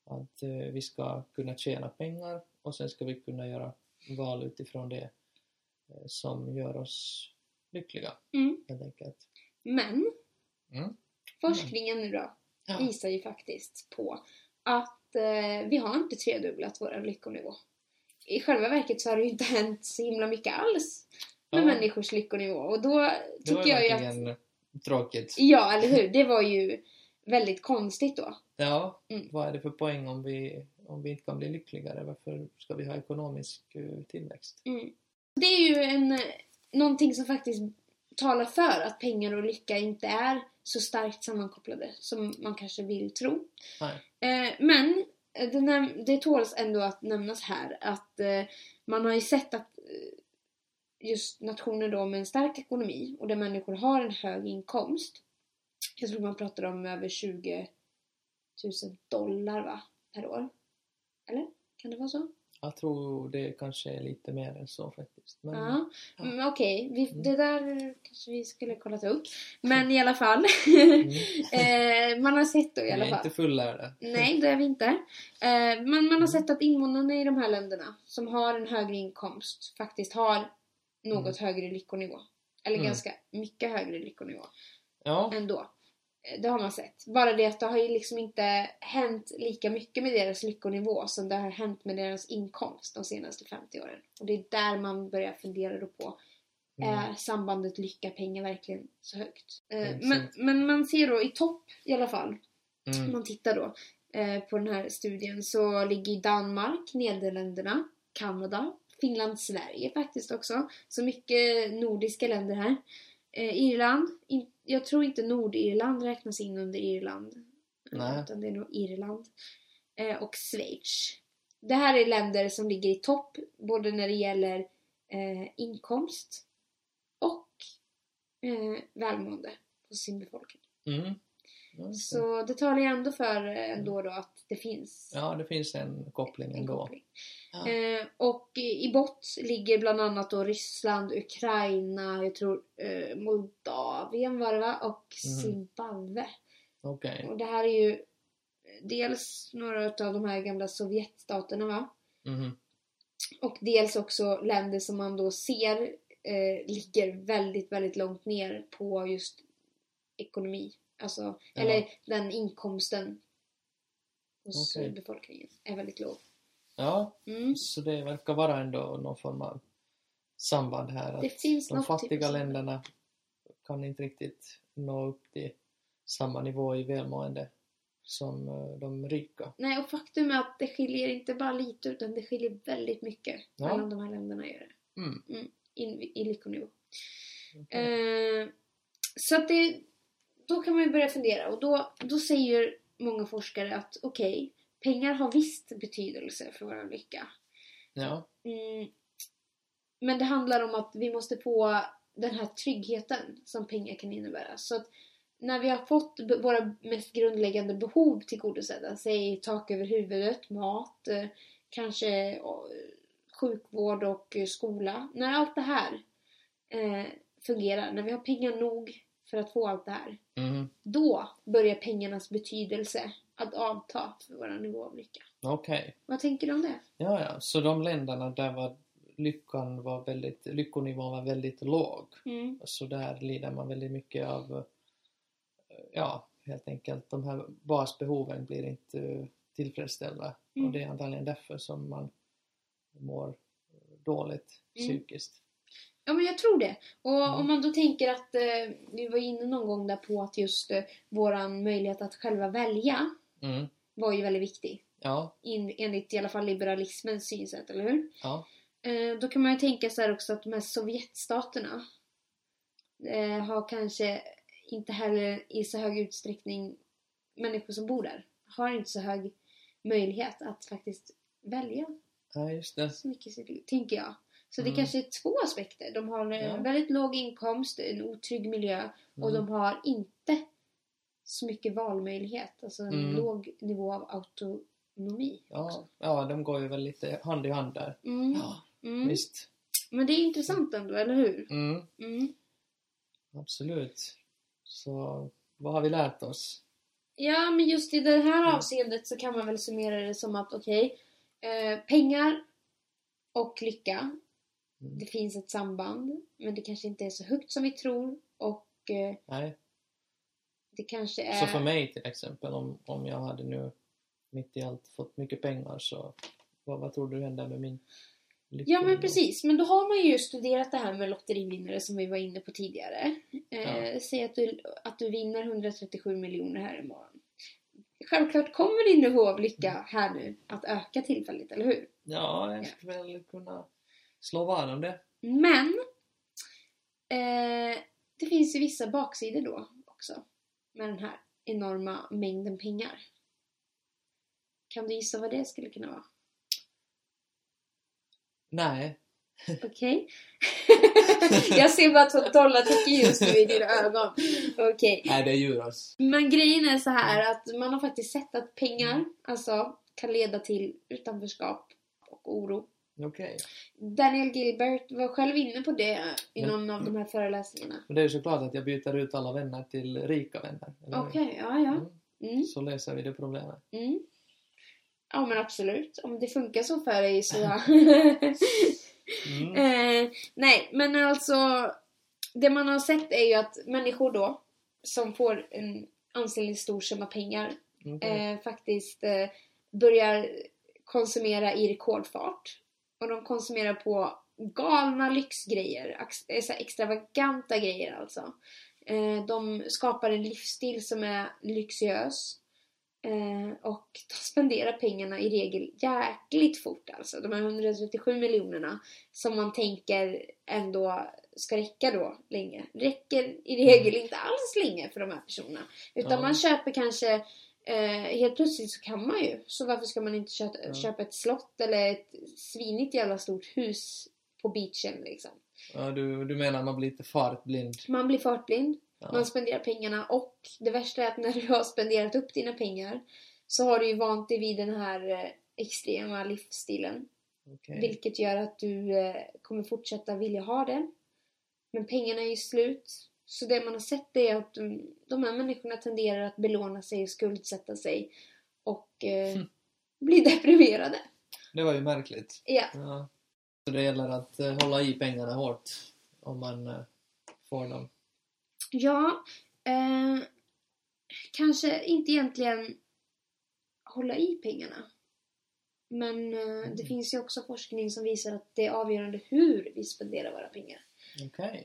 att eh, vi ska kunna tjäna pengar och sen ska vi kunna göra val utifrån det eh, som gör oss lyckliga Mm. helt enkelt. Men Mm. forskningen nu då Ja. visar ju faktiskt på att eh, vi har inte tredubblat vår lyckonivå. I själva verket så har det ju inte hänt så himla mycket alls med Ja. människors lyckonivå och då Det tycker ju jag ju att tråkigt. Ja, eller hur? Det var ju väldigt konstigt då. Ja, Mm. vad är det för poäng om vi, om vi inte kan bli lyckligare? Varför ska vi ha ekonomisk eh, tillväxt? Mm. Det är ju en, eh, någonting som faktiskt talar för att pengar och lycka inte är så starkt sammankopplade som man kanske vill tro. Eh, men eh, det, det tåls ändå att nämnas här att eh, man har ju sett att eh, just nationer då med en stark ekonomi och där människor har en hög inkomst. Jag tror man pratar om över 20 000 dollar va? Per år. Eller? Kan det vara så? Jag tror det kanske är lite mer än så faktiskt. Men, Ja, ja. mm, okej. Vi- Mm. Det där kanske vi skulle kollat upp. Men i alla fall. Mm. eh, man har sett då i Vi alla är fall. inte fullärda. Nej, det är vi inte. Eh, men man har Mm. sett att invånarna i de här länderna som har en högre inkomst faktiskt har något högre lyckonivå. Eller Mm. ganska mycket högre lyckonivå Ja, ändå. Eh, Det har man sett. Bara det att det har ju liksom inte hänt lika mycket med deras lyckonivå som det har hänt med deras inkomst de senaste 50 åren. Och det är där man börjar fundera då på mm. är sambandet lycka-pengar verkligen så högt? Eh, Exakt. men, men man ser då i topp i alla fall, om Mm. man tittar då eh, på den här studien så ligger Danmark, Nederländerna, Kanada, Finland, Sverige faktiskt också. Så mycket nordiska länder här. Eh, Irland, in, jag tror inte Nordirland räknas in under Irland. Nej. Utan det är nog Irland. Eh, och Schweiz. Det här är länder som ligger i topp både när det gäller eh, inkomst och eh, välmående hos sin befolkning. Mm. Så det talar ju ändå för eh, ändå då att det finns Ja, det finns en koppling en ändå. koppling. Ja. Eh, och i bott ligger bland annat då Ryssland, Ukraina, jag tror eh, Moldavien var det va? Och Mhm. Zimbabwe. Okej. Och det här är ju dels några av de här gamla Sovjetstaterna va? Mhm. Och dels också länder som man då ser eh, ligger väldigt, väldigt långt ner på just ekonomi. Alltså, Ja. eller den inkomsten hos eh, befolkningen är väldigt låg. Ja, Mm. så det verkar vara ändå någon form av samband här. Det Att finns de fattiga typ samband. länderna kan inte riktigt nå upp till samma nivå i välmående som eh, de rika. Nej, och faktum är att det skiljer inte bara lite utan det skiljer väldigt mycket Ja. mellan de här länderna gör det. Mm. In, I lyckonivå. Okej. Eh, så att det, då kan man ju börja fundera och då, då säger många forskare att okej, pengar har visst betydelse för vår lycka. Ja. Mm. Men det handlar om att vi måste få den här tryggheten som pengar kan innebära. Så att när vi har fått våra mest grundläggande behov tillgodosedda, säg tak över huvudet, mat, eh, kanske sjukvård och eh, skola. När allt det här eh, fungerar, när vi har pengar nog för att få allt det här, Mhm. då börjar pengarnas betydelse att avta för vår nivå av lycka. Okej. Vad tänker du om det? Ja, ja. Så de länderna där var lyckan var väldigt, lyckonivån var väldigt låg. Mm. Så där lider man väldigt mycket av, ja, helt enkelt de här basbehoven blir inte tillfredsställda. Mm. Och det är antagligen därför som man mår dåligt Mm. psykiskt. Ja men jag tror det. Och Mm. om man då tänker att, eh, vi var inne någon gång där på att just eh, våran möjlighet att själva välja Mm. var ju väldigt viktig. Ja, In, enligt i alla fall liberalismens synsätt, eller hur? ja. Eh, då kan man ju tänka sig också att de här Sovjetstaterna eh, har kanske inte heller i så hög utsträckning människor som bor där har inte så hög möjlighet att faktiskt välja ja just det. så mycket tänker jag. Så det Mm. kanske är två aspekter. De har en Ja. väldigt låg inkomst, en otrygg miljö och Mm. de har inte så mycket valmöjlighet. Alltså en Mm. låg nivå av autonomi. Ja, ja, de går ju väl lite hand i hand där. Ja, visst. Men det är intressant ändå, eller hur? Absolut. Så vad har vi lärt oss? Ja, men just i det här avseendet så kan man väl summera det som att okej, eh, pengar och lycka. Det finns ett samband, men det kanske inte är så högt som vi tror och eh, Nej. det kanske är... Så för mig till exempel, om, om jag hade nu mitt i allt fått mycket pengar så vad, vad tror du händer med min lycka? Ja men precis, men då har man ju studerat det här med lotterivinnare som vi var inne på tidigare. Eh, Ja. Säg att du, att du vinner 137 miljoner här imorgon. Självklart kommer din nivå av lycka här nu att öka tillfälligt, eller hur? Ja, jag skulle väl kunna slå vad om det. Men eh, det finns ju vissa baksidor då också med den här enorma mängden pengar. Kan du gissa vad det skulle kunna vara? Nej. Okej? jag ser bara två dollartecken just nu i dina ögon. Okej. Nej, det är djuras. Men grejen är så här att man har faktiskt sett att pengar alltså, kan leda till utanförskap och oro. Okej. Daniel Gilbert var själv inne på det i Ja. någon av de här föreläsningarna. Men det är ju såklart att jag byter ut alla vänner till rika vänner. Okej, ja ja. Mm. Mm, Så löser vi det problemet. mm. Ja men absolut. Om det funkar så för dig så... Eh, nej, men alltså det man har sett är ju att människor då som får en ansenlig stor summa pengar Okej. eh, faktiskt eh, börjar konsumera i rekordfart. Och de konsumerar på galna lyxgrejer, eh, extravaganta grejer alltså. Eh, de skapar en livsstil som är lyxiös. Eh, och de spenderar pengarna i regel jäkligt fort alltså. De här 137 miljonerna som man tänker ändå ska räcka då länge. Räcker i regel inte alls länge för de här personerna. Utan Ja. man köper kanske Eh, helt plötsligt så kan man ju. Så varför ska man inte köpa, Ja. köpa ett slott eller ett svinigt jävla stort hus på beachen liksom. Ja, du, du menar man blir lite fartblind? Man blir fartblind, Ja. man spenderar pengarna och det värsta är att när du har spenderat upp dina pengar så har du ju vant dig vid den här eh, extrema livsstilen. Okej. Vilket gör att du eh, kommer fortsätta vilja ha det. Men pengarna är ju slut. Så det man har sett är att de, här människorna tenderar att belåna sig och skuldsätta sig. Och eh, Mm. bli deprimerade. Det var ju märkligt. Ja. Ja. Så det gäller att eh, hålla i pengarna hårt om man eh, får dem. Ja, eh, kanske inte egentligen hålla i pengarna. Men eh, det Mm. finns ju också forskning som visar att det är avgörande hur vi spenderar våra pengar. Okej.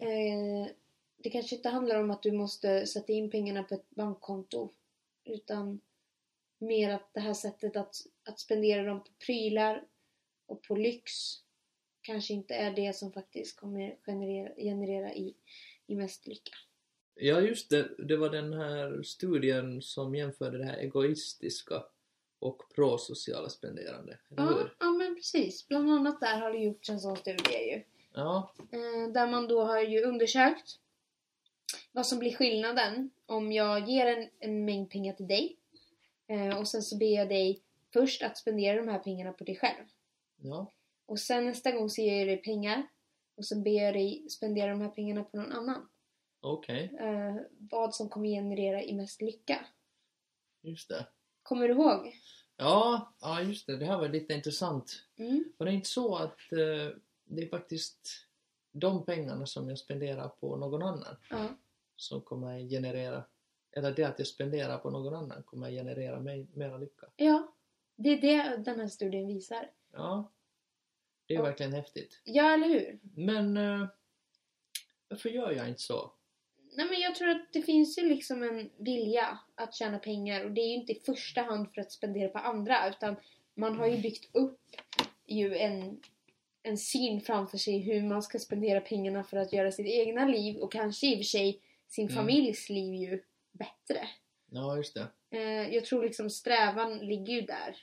Det kanske inte handlar om att du måste sätta in pengarna på ett bankkonto. Utan mer att det här sättet att, att spendera dem på prylar och på lyx kanske inte är det som faktiskt kommer generera, generera i, i mest lycka. Ja, just det. Det var den här studien som jämförde det här egoistiska och prosociala spenderande, eller Ja, hur? ja, men precis. Bland annat där har det gjorts en sån studie ju. Ja, Eh, där man då har ju undersökt vad som blir skillnaden om jag ger en, en mängd pengar till dig eh, och sen så ber jag dig först att spendera de här pengarna på dig själv. ja, Och sen nästa gång så ger jag dig pengar och så ber jag dig spendera de här pengarna på någon annan. okej. Eh, vad som kommer generera i mest lycka. Just det. Kommer du ihåg? Ja, ja, just det. Det här var lite intressant. Mm. Var det inte så att eh, det är faktiskt de pengarna som jag spenderar på någon annan Ja. som kommer generera, eller det att jag spenderar på någon annan kommer generera mig mera lycka. ja, det är det den här studien visar. Ja, det är Ja. verkligen häftigt. Ja, eller hur? Men eh, varför gör jag inte så? Nej men jag tror att det finns ju liksom en vilja att tjäna pengar och det är ju inte i första hand för att spendera på andra utan man har ju byggt upp ju en, en syn framför sig hur man ska spendera pengarna för att göra sitt egna liv och kanske i och för sig sin Mm. familjs liv ju bättre. Ja, just det. Eh, jag tror liksom strävan ligger ju där.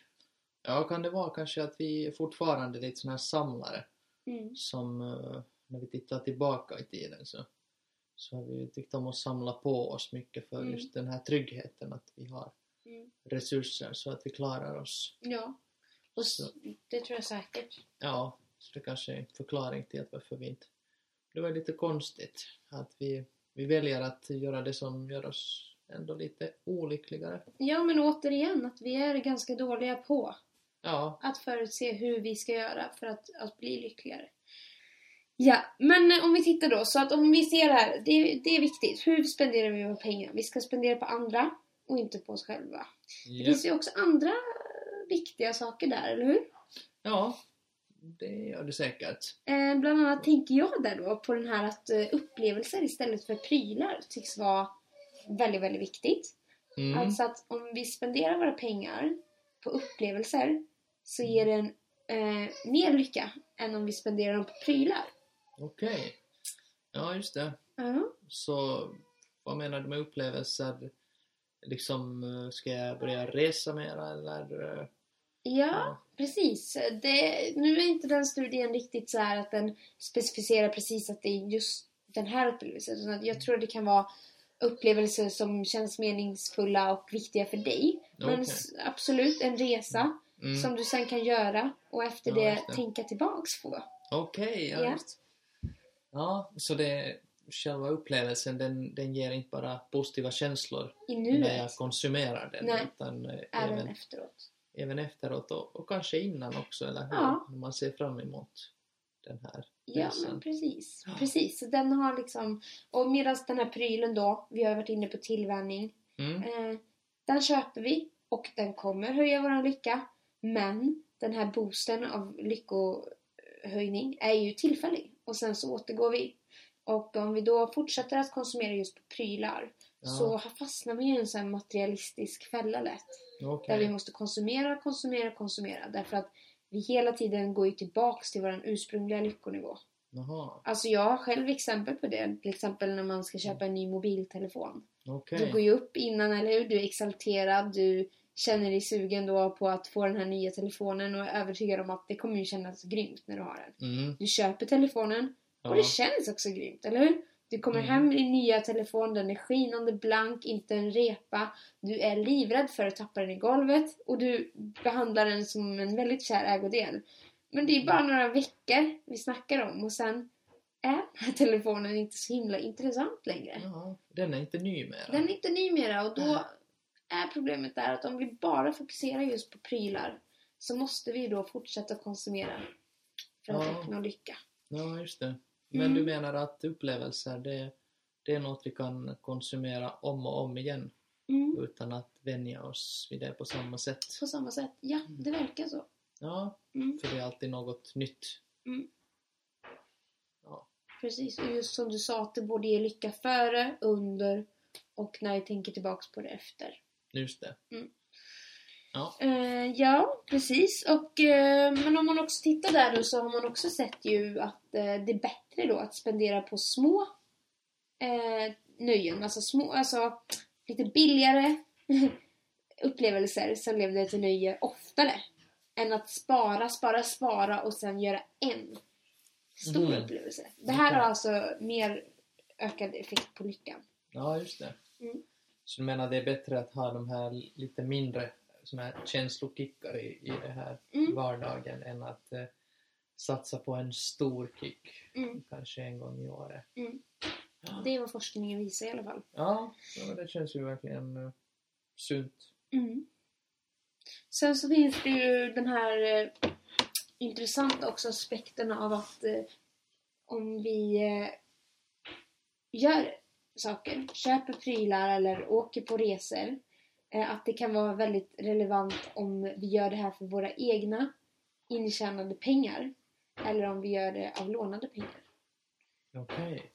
Ja, kan det vara kanske att vi är fortfarande lite såna här samlare Mm. som eh, när vi tittar tillbaka i tiden så, så har vi tyckt om att samla på oss mycket för Mm. just den här tryggheten att vi har Mm. resurser så att vi klarar oss. Ja, och Så, det tror jag säkert. ja, så det kanske är en förklaring till att varför vi inte... Det var lite konstigt att vi, vi väljer att göra det som gör oss ändå lite olyckligare. Ja men återigen att vi är ganska dåliga på Ja, att förutse hur vi ska göra för att, att bli lyckligare. Ja, men om vi tittar då, så att om vi ser här, det, det är viktigt. Hur spenderar vi våra pengar? Vi ska spendera på andra och inte på oss själva. Det ja, finns ju också andra viktiga saker där, eller hur? ja det gör det säkert. Eh, bland annat tänker jag där då på den här att eh, upplevelser istället för prylar tycks vara väldigt, väldigt viktigt. Mm. Alltså att om vi spenderar våra pengar på upplevelser så ger den eh, mer lycka än om vi spenderar dem på prylar. Okej. Ja, just det. Ja. Så vad menar du med upplevelser? Liksom, eh, ska jag börja resa mera eller? Ja, precis. Det, nu är inte den studien riktigt så här att den specificerar precis att det är just den här upplevelsen. Jag tror det kan vara upplevelser som känns meningsfulla och viktiga för dig. Men Okej. s- absolut en resa Mm. som du sen kan göra och efter Ja, det, det. tänka tillbaks på. Okej, ja, Ja. Ja, så det själva upplevelsen den, den ger inte bara positiva känslor I när jag nuet. konsumerar den Nej. utan eh, Även även, efteråt. Även efteråt och, och kanske innan också, eller hur? Ja. När man ser fram emot den här Ja, resan. men precis. Ja. Precis. Så den har liksom... Och medan den här prylen då, vi har varit inne på tillvänjning. Mm. Eh, den köper vi och den kommer höja vår lycka. Men den här boosten av lyckohöjning är ju tillfällig. Och sen så återgår vi. Och om vi då fortsätter att konsumera just prylar Ja. så fastnar vi i en sån materialistisk fälla lätt. Okej. Där vi måste konsumera, konsumera, konsumera. Därför att vi hela tiden går ju tillbaks till vår ursprungliga lyckonivå. Jaha, Alltså jag har själv exempel på det. Till exempel när man ska köpa en ny mobiltelefon. okej. Du går ju upp innan, eller hur? Du är exalterad, du känner dig sugen då på att få den här nya telefonen och är övertygad om att det kommer ju kännas grymt när du har den. Mm. Du köper telefonen Ja. och det känns också grymt, eller hur? Du kommer Mm. hem med din nya telefon, den är skinande blank, inte en repa. Du är livrädd för att tappa den i golvet och du behandlar den som en väldigt kär ägodel. Men det är bara några veckor vi snackar om och sen är den här telefonen inte så himla intressant längre. Ja, den är inte ny mera. Den är inte ny mera och då är problemet där att om vi bara fokuserar just på prylar så måste vi då fortsätta konsumera för att Ja. uppnå lycka. Ja, just det. Men Mm. du menar att upplevelser, det, det är något vi kan konsumera om och om igen Mm. utan att vänja oss vid det på samma sätt? På samma sätt. Ja, det verkar så. Ja, Mm. för det är alltid något nytt. Precis. Och just som du sa att det borde ge lycka före, under och när vi tänker tillbaks på det efter. Just det. Eh, ja, precis. Och, eh, men om man också tittar där då så har man också sett ju att eh, det är bättre då att spendera på små eh, nöjen, alltså små, alltså lite billigare upplevelser som leder till nöje oftare. Än att spara, spara, spara och sen göra en stor Mhm. upplevelse. Det här har alltså mer ökad effekt på lyckan. Ja, just det. Mm. Så du menar det är bättre att ha de här lite mindre såna här känslokickar i, i det här Mm. vardagen än att eh, satsa på en stor kick. Mm. Kanske en gång i året. Mm. Det är vad forskningen visar i alla fall. ja ja, det känns ju verkligen uh, sunt. Mm. Sen så finns det ju den här eh, intressanta också aspekten av att eh, om vi gör saker, köper prylar eller åker på resor, att det kan vara väldigt relevant om vi gör det här för våra egna intjänade pengar eller om vi gör det av lånade pengar. Okej.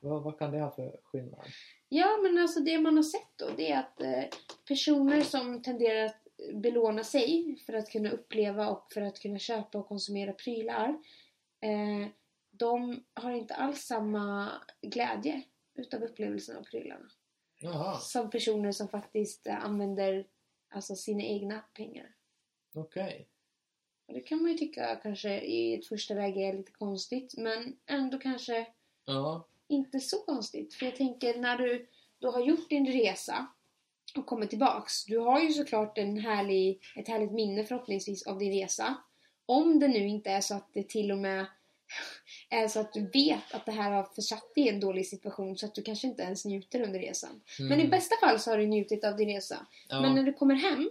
Vad, vad kan det ha för skillnad? Ja, men alltså det man har sett då, det är att eh, personer som tenderar att belåna sig för att kunna uppleva och för att kunna köpa och konsumera prylar, eh, de har inte alls samma glädje utav upplevelsen av prylarna. Jaha, Som personer som faktiskt eh, använder alltså sina egna pengar. okej. Och det kan man ju tycka kanske i ett första läge är lite konstigt, men ändå kanske Ja, inte så konstigt. För jag tänker när du då har gjort din resa och kommer tillbaks. Du har ju såklart en härlig, ett härligt minne förhoppningsvis av din resa. Om det nu inte är så att det till och med är så att du vet att det här har försatt dig i en dålig situation så att du kanske inte ens njuter under resan. Men i Mm. bästa fall så har du njutit av din resa. ja. Men när du kommer hem,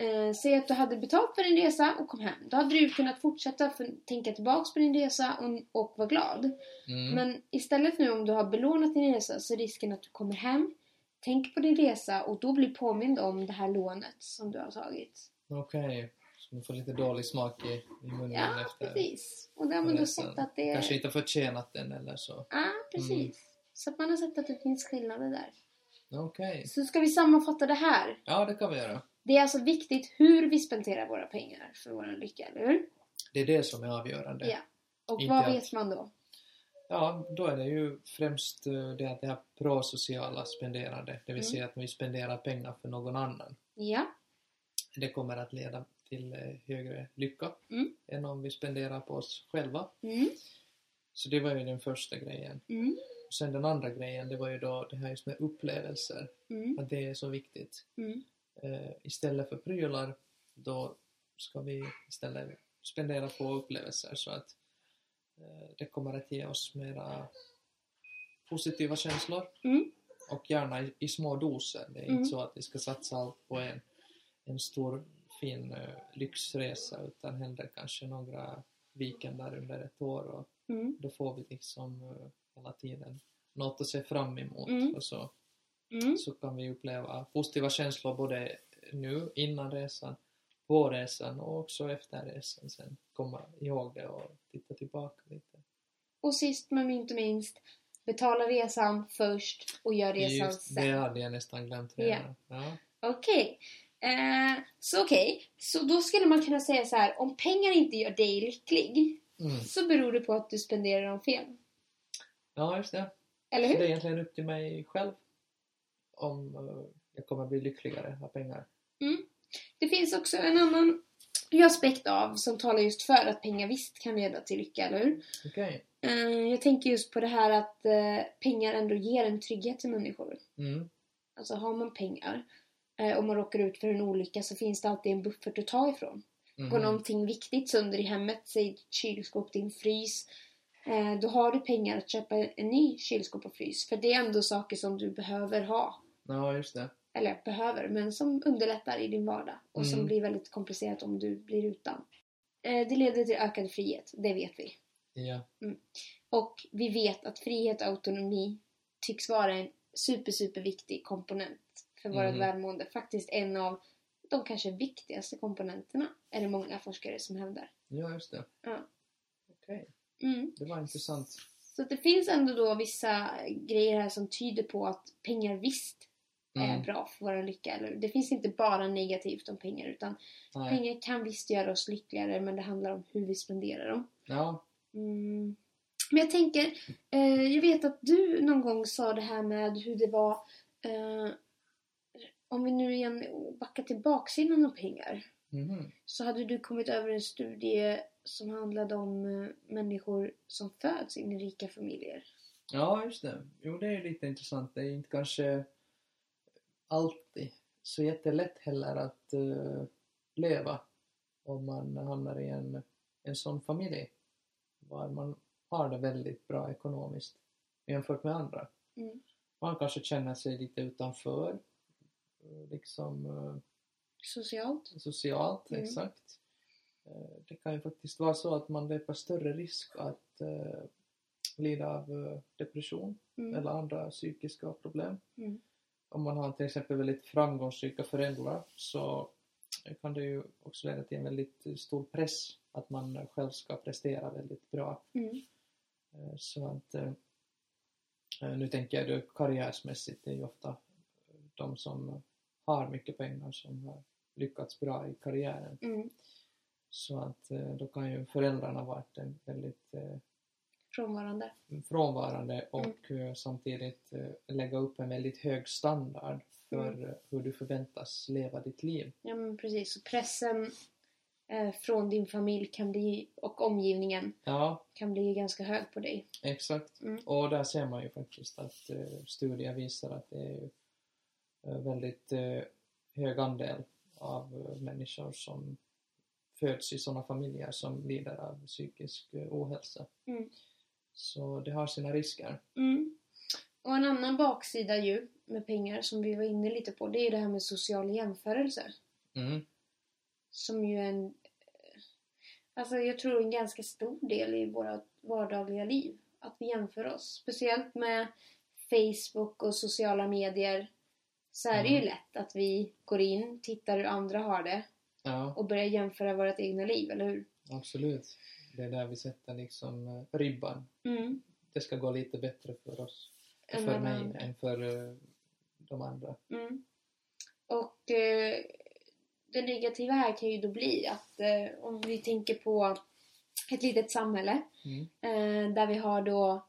eh, säg att du hade betalt för din resa och kom hem. Då hade du kunnat fortsätta för, tänka tillbaks på din resa och, och vara glad. mm. Men istället nu om du har belånat din resa så är risken att du kommer hem, tänker på din resa och då blir påmind om det här lånet som du har tagit. Okej. Så man får lite dålig smak i, i munnen Ja, efter. precis. Och då har man då sett att det är... Kanske inte förtjänat den eller så. Ja, precis. Så att man har sett att det finns skillnader där. Okej. Så ska vi sammanfatta det här. Ja, det kan vi göra. Det är alltså viktigt hur vi spenderar våra pengar för vår lycka, eller hur? Det är det som är avgörande. Ja. Och Inte vad att- vet man då? Ja, då är det ju främst eh, det att det här prosociala spenderande, det vill Mm. säga att vi spenderar pengar för någon annan. Ja. Det kommer att leda till eh, högre lycka Mm. än om vi spenderar på oss själva. Mm. Så det var ju den första grejen. Mm. Sen den andra grejen, det var ju då det här just med upplevelser. Mm. Att det är så viktigt. Eh, istället för prylar, då ska vi istället spendera på upplevelser så att eh, det kommer att ge oss mera positiva känslor. Mm. Och gärna i, i små doser. Det är Mm. inte så att vi ska satsa allt på en, en stor fin uh, lyxresa utan hellre kanske några weekendar under ett år och Mm. då får vi liksom eh, hela tiden något att se fram emot Mm. och så, Mm. så kan vi uppleva positiva känslor både nu innan resan, på resan och också efter resan sen komma ihåg det och titta tillbaka lite. Och sist men inte minst, betala resan först och gör resan Just, sen. det hade jag nästan glömt redan. Ja. Okej. Eh, så okej. Så då skulle man kunna säga så här, om pengar inte gör dig lycklig Mm. så beror det på att du spenderar dem fel. ja, just det. Eller Så det är hur? egentligen upp till mig själv om eh, jag kommer bli lyckligare av pengar. Det finns också en annan aspekt av som talar just för att pengar visst kan leda till lycka, eller hur? Okej. Eh, jag tänker just på det här att eh, pengar ändå ger en trygghet till människor. Mm. Alltså har man pengar och man råkar ut för en olycka så finns det alltid en buffert att ta ifrån. Mhm. Går någonting viktigt sönder i hemmet, säg ditt kylskåp, din frys, då har du pengar att köpa en ny kylskåp och frys. För det är ändå saker som du behöver ha. Ja, just det. Eller behöver, men som underlättar i din vardag. Och som Mm. blir väldigt komplicerat om du blir utan. Eh, det leder till ökad frihet, det vet vi. Ja. Och vi vet att frihet och autonomi tycks vara en super, super viktig komponent för vårt Mhm. välmående. Faktiskt en av de kanske viktigaste komponenterna, är det många forskare som hävdar. ja, just det. Ja. Okej, Mm. det var intressant. Så det finns ändå då vissa grejer här som tyder på att pengar visst Mm. bra för vår lycka. Eller, det finns inte bara negativt om pengar utan Nej. pengar kan visst göra oss lyckligare men det handlar om hur vi spenderar dem. Ja, Mm. Men jag tänker, eh, jag vet att du någon gång sa det här med hur det var eh, om vi nu igen backar till baksidan av pengar. Mhm. Så hade du kommit över en studie som handlade om eh, människor som föds in i rika familjer. Ja, just det. Jo, det är lite intressant. Det är inte kanske alltid så jättelätt heller att eh, leva om man hamnar i en, en sån familj var man har det väldigt bra ekonomiskt jämfört med andra. Mm. Man kanske känner sig lite utanför, eh, liksom eh, Socialt. socialt, Mm. exakt. Eh, Det kan ju faktiskt vara så att man löper större risk att lida av depression Mm. eller andra psykiska problem. Mm. Om man har till exempel väldigt framgångsrika föräldrar så kan det ju också leda till en väldigt stor press att man själv ska prestera väldigt bra. Mm. Eh, Så att eh, eh, nu tänker jag då karriärsmässigt, det är ju ofta de som har mycket pengar som har lyckats bra i karriären. Mm. Så att då kan ju föräldrarna varit en väldigt Frånvarande. frånvarande och eh, samtidigt eh, lägga upp en väldigt hög standard för eh, hur du förväntas leva ditt liv. Ja men precis. Så pressen från din familj kan bli, och omgivningen Ja, kan bli ganska hög på dig. exakt. Mm. Och där ser man ju faktiskt att studier visar att det är väldigt hög andel av människor som föds i sådana familjer som lider av psykisk ohälsa. Mm. Så det har sina risker. Mm. Och en annan baksida ju med pengar som vi var inne lite på det är ju det här med social jämförelse. Mm. Som ju är en... Alltså jag tror en ganska stor del i våra vardagliga liv. Att vi jämför oss. Speciellt med Facebook och sociala medier. Så är det ju Mm. lätt att vi går in, tittar hur andra har det Ja, och börjar jämföra vårt egna liv, eller hur? absolut. Det är där vi sätter liksom eh, ribban. Mm. Det ska gå lite bättre för oss. Än för mig andra. än för eh, de andra. Mm. Och eh, det negativa här kan ju då bli att eh, om vi tänker på ett litet samhälle Mm. eh, där vi har då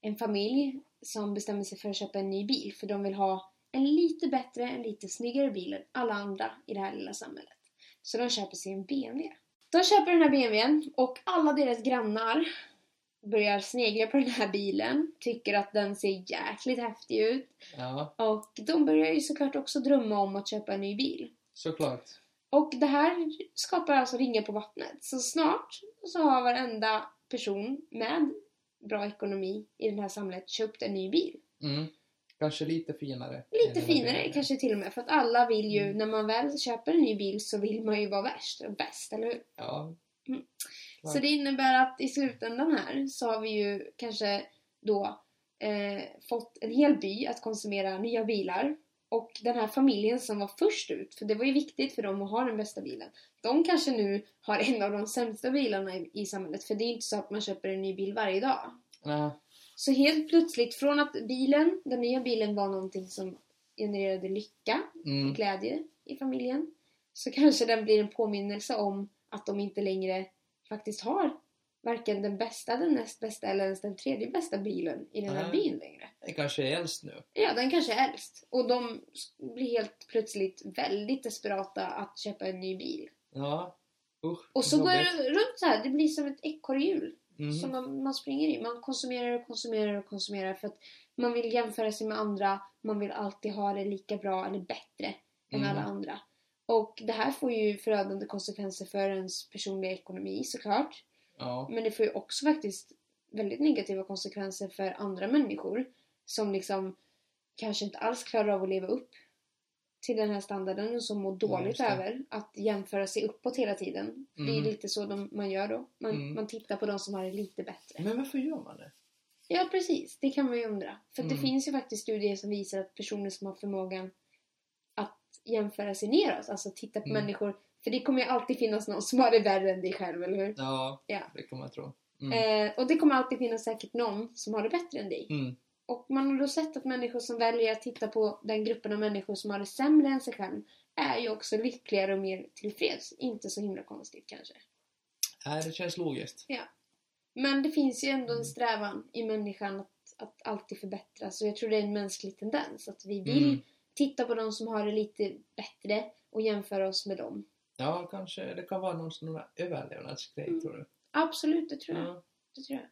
en familj som bestämmer sig för att köpa en ny bil för de vill ha en lite bättre, en lite snyggare bil än alla andra i det här lilla samhället. Så de köper sig en BMW. De köper den här BMWn och alla deras grannar börjar snegla på den här bilen, tycker att den ser jäkligt häftig ut Ja, och de börjar ju såklart också drömma om att köpa en ny bil. såklart. Och det här skapar alltså ringar på vattnet. Så snart så har varenda person med bra ekonomi i det här samhället köpt en ny bil. Mm. Kanske lite finare. Lite finare kanske till och med. För att alla vill ju, Mm. när man väl köper en ny bil så vill man ju vara värst och bäst, eller hur? Ja. Mm. Så det innebär att i slutändan här så har vi ju kanske då eh, fått en hel by att konsumera nya bilar. Och den här familjen som var först ut, för det var ju viktigt för dem att ha den bästa bilen. De kanske nu har en av de sämsta bilarna i, i samhället. För det är inte så att man köper en ny bil varje dag. Nej. Så helt plötsligt, från att bilen, den nya bilen var någonting som genererade lycka Mm. och glädje i familjen. Så kanske den blir en påminnelse om att de inte längre faktiskt har varken den bästa, den näst bästa eller ens den tredje bästa bilen i den här Nej. byn längre. Den kanske är äldst nu. Ja, den kanske är äldst. Och de blir helt plötsligt väldigt desperata att köpa en ny bil. Ja. Usch. Och så går det runt så här. Det blir som ett ekorrhjul Mm. som man, man springer i. Man konsumerar och konsumerar och konsumerar för att man vill jämföra sig med andra. Man vill alltid ha det lika bra eller bättre än Mm. alla andra. Och det här får ju förödande konsekvenser för ens personliga ekonomi såklart. Ja. Men det får ju också faktiskt väldigt negativa konsekvenser för andra människor som liksom kanske inte alls klarar av att leva upp till den här standarden som mår dåligt det. över att jämföra sig uppåt hela tiden. Det är Mm. lite så de, man gör då. Man, Mm. man tittar på de som har det lite bättre. Men varför gör man det? Ja, precis. Det kan man ju undra. För det Mm. finns ju faktiskt studier som visar att personer som har förmågan att jämföra sig neråt, alltså titta på Mm. människor. För det kommer ju alltid finnas någon som har det värre än dig själv, eller hur? Ja, Ja. det kan man tro. Mm. Eh, och det kommer alltid finnas säkert någon som har det bättre än dig. Och man har då sett att människor som väljer att titta på den gruppen av människor som har det sämre än sig själv är ju också lyckligare och mer tillfreds. Inte så himla konstigt kanske. Nej, det känns logiskt. Men det finns ju ändå en strävan i människan att, att alltid förbättras. Och jag tror det är en mänsklig tendens. Att vi vill Mm. titta på de som har det lite bättre och jämföra oss med dem. Ja, kanske det kan vara någon sån överlevnadsgrej, Mm. tror du? Absolut, det tror jag. Ja. Det tror jag.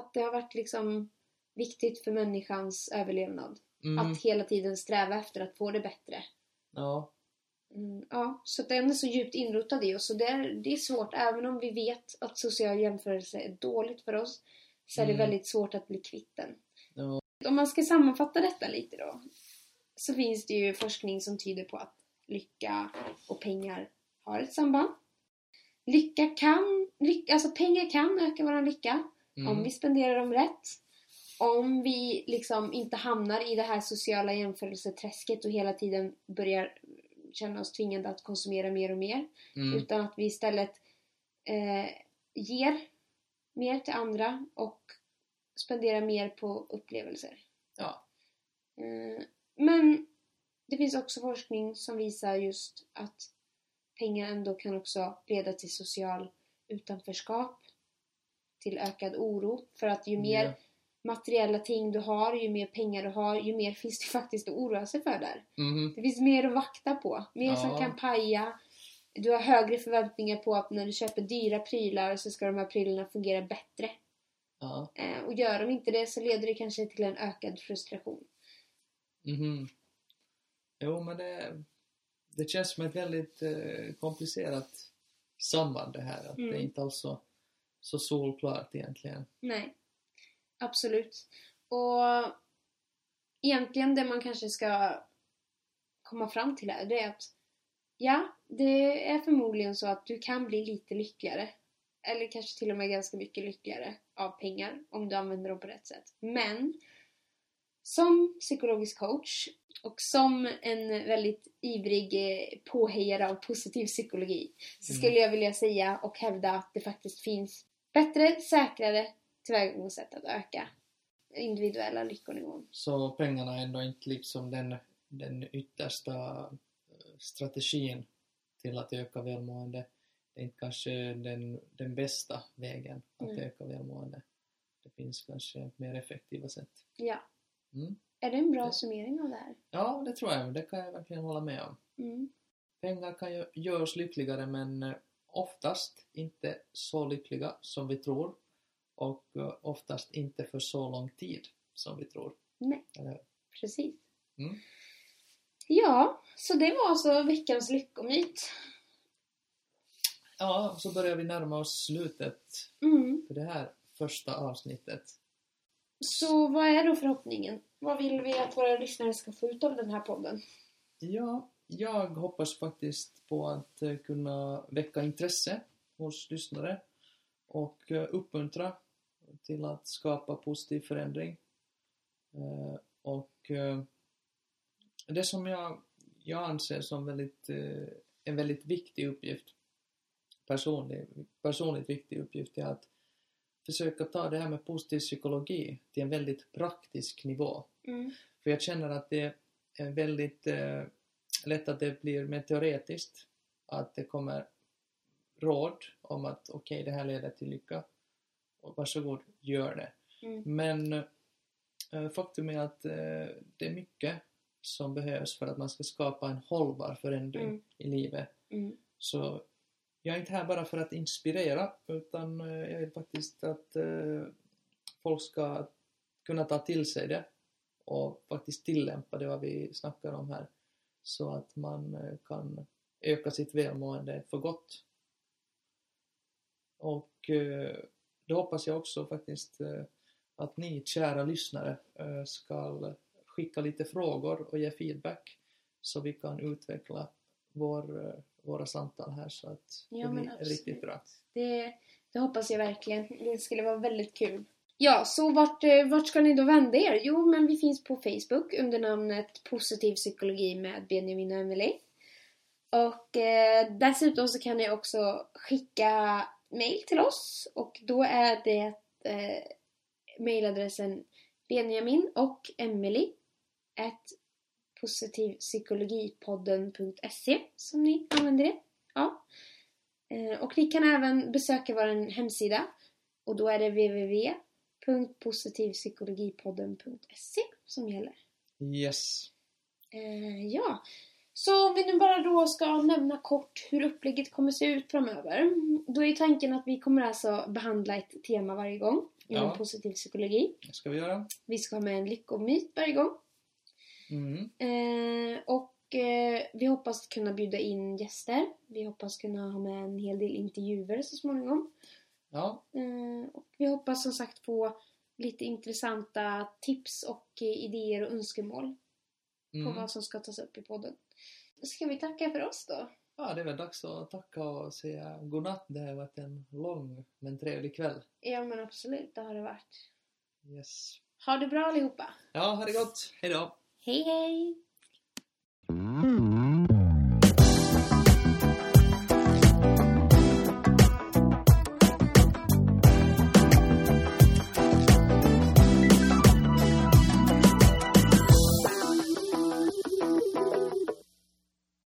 Att det har varit liksom viktigt för människans överlevnad. Mm. Att hela tiden sträva efter att få det bättre. ja. Mm, ja, så den är så djupt inrotad i oss. Och det är, det är svårt, även om vi vet att social jämförelse är dåligt för oss, så är det Mm. väldigt svårt att bli kvitt den. Ja. Om man ska sammanfatta detta lite då, så finns det ju forskning som tyder på att lycka och pengar har ett samband. Lycka kan, lycka, alltså pengar kan öka vår lycka Mm. om vi spenderar dem rätt. Om vi liksom inte hamnar i det här sociala jämförelseträsket och hela tiden börjar känna oss tvingade att konsumera mer och mer. Mm. Utan att vi istället eh, ger mer till andra och spenderar mer på upplevelser. Ja. Eh, men det finns också forskning som visar just att pengar ändå kan också leda till social utanförskap, till ökad oro. För att ju mer. Materiella ting du har, ju mer pengar du har, ju mer finns det faktiskt att oroa sig för där. Mhm. Det finns mer att vakta på. Mer som Ja. kan paja. Du har högre förväntningar på att när du köper dyra prylar så ska de här prylarna fungera bättre. Ja. Eh, och gör de inte det så leder det kanske till en ökad frustration. Mhm. Jo, men det, det känns som ett väldigt eh, komplicerat samband det här. Att Mm. det är inte alls så, så solklart egentligen. Nej, absolut. Och egentligen det man kanske ska komma fram till här, det är att ja, det är förmodligen så att du kan bli lite lyckligare. Eller kanske till och med ganska mycket lyckligare av pengar om du använder dem på rätt sätt. Men som psykologisk coach och som en väldigt ivrig påhejare av positiv psykologi så Mm. skulle jag vilja säga och hävda att det faktiskt finns bättre, säkrare tillvägagångssätt att öka individuella lyckonivån. Så pengarna är ändå inte liksom den, den yttersta eh, strategin till att öka välmående. Det är inte kanske den, den bästa vägen att Mm. öka välmående. Det finns kanske mer effektiva sätt. Ja. Mm. Är det en bra Det- summering av det här? Ja, det tror jag. Det kan jag verkligen hålla med om. Mm. Pengar kan ju göra oss lyckligare men eh, oftast inte så lyckliga som vi tror och eh, oftast inte för så lång tid som vi tror. Nej. Precis. Mm. Ja, så det var alltså veckans lyckomyt. ja, så börjar vi närma oss slutet Mm. för det här första avsnittet. Så vad är då förhoppningen? Vad vill vi att våra lyssnare ska få ut av den här podden? Ja, jag hoppas faktiskt på att eh, kunna väcka intresse hos lyssnare och eh, uppmuntra till att skapa positiv förändring. Eh, Och eh, det som jag, jag anser som väldigt, eh, en väldigt viktig uppgift, personlig, personligt viktig uppgift, är att försöka ta det här med positiv psykologi till en väldigt praktisk nivå. Mm. För jag känner att det är väldigt eh, lätt att det blir mer teoretiskt. Att det kommer råd om att okej, det här leder till lycka. Varsågod, gör det. Mm. Men eh, faktum är att eh, det är mycket som behövs för att man ska skapa en hållbar förändring Mm. i livet. Mm. Så jag är inte här bara för att inspirera utan eh, jag vill faktiskt att eh, folk ska kunna ta till sig det och faktiskt tillämpa det vad vi snackar om här så att man eh, kan öka sitt välmående för gott. Och då hoppas jag också faktiskt eh, att ni kära lyssnare eh, ska skicka lite frågor och ge feedback så vi kan utveckla vår, eh, våra samtal här så att Ja, det blir riktigt bra. Det, det hoppas jag verkligen. Det skulle vara väldigt kul. Ja, så vart, vart ska ni då vända er? Jo, men vi finns på Facebook under namnet Positiv psykologi med Benjamin och Emily. Och eh, dessutom så kan ni också skicka mail till oss och då är det eh, mailadressen Benjamin och Emily at positivpsykologipodden.se som ni använder det. Ja. Eh, Och ni kan även besöka vår hemsida Och då är det www.positivpsykologipodden.se som gäller. Yes. Eh, ja, så om vi nu bara då ska nämna kort hur upplägget kommer se ut framöver. Då är tanken att vi kommer alltså behandla ett tema varje gång inom Ja. positiv psykologi. Det ska vi göra. Vi ska ha med en lyckomyt varje gång. Mm. Eh, och eh, vi hoppas kunna bjuda in gäster. Vi hoppas kunna ha med en hel del intervjuer så småningom. Ja, Eh, och vi hoppas som sagt få lite intressanta tips och eh, idéer och önskemål på mm. vad som ska tas upp i podden. Ska vi tacka för oss då? ja, det är väl dags att tacka och säga godnatt. Det har varit en lång men trevlig kväll. Ja men absolut, det har det varit. Yes. Ha det bra allihopa! Ja, ha det gott. Hej då! Hej hej! Mm.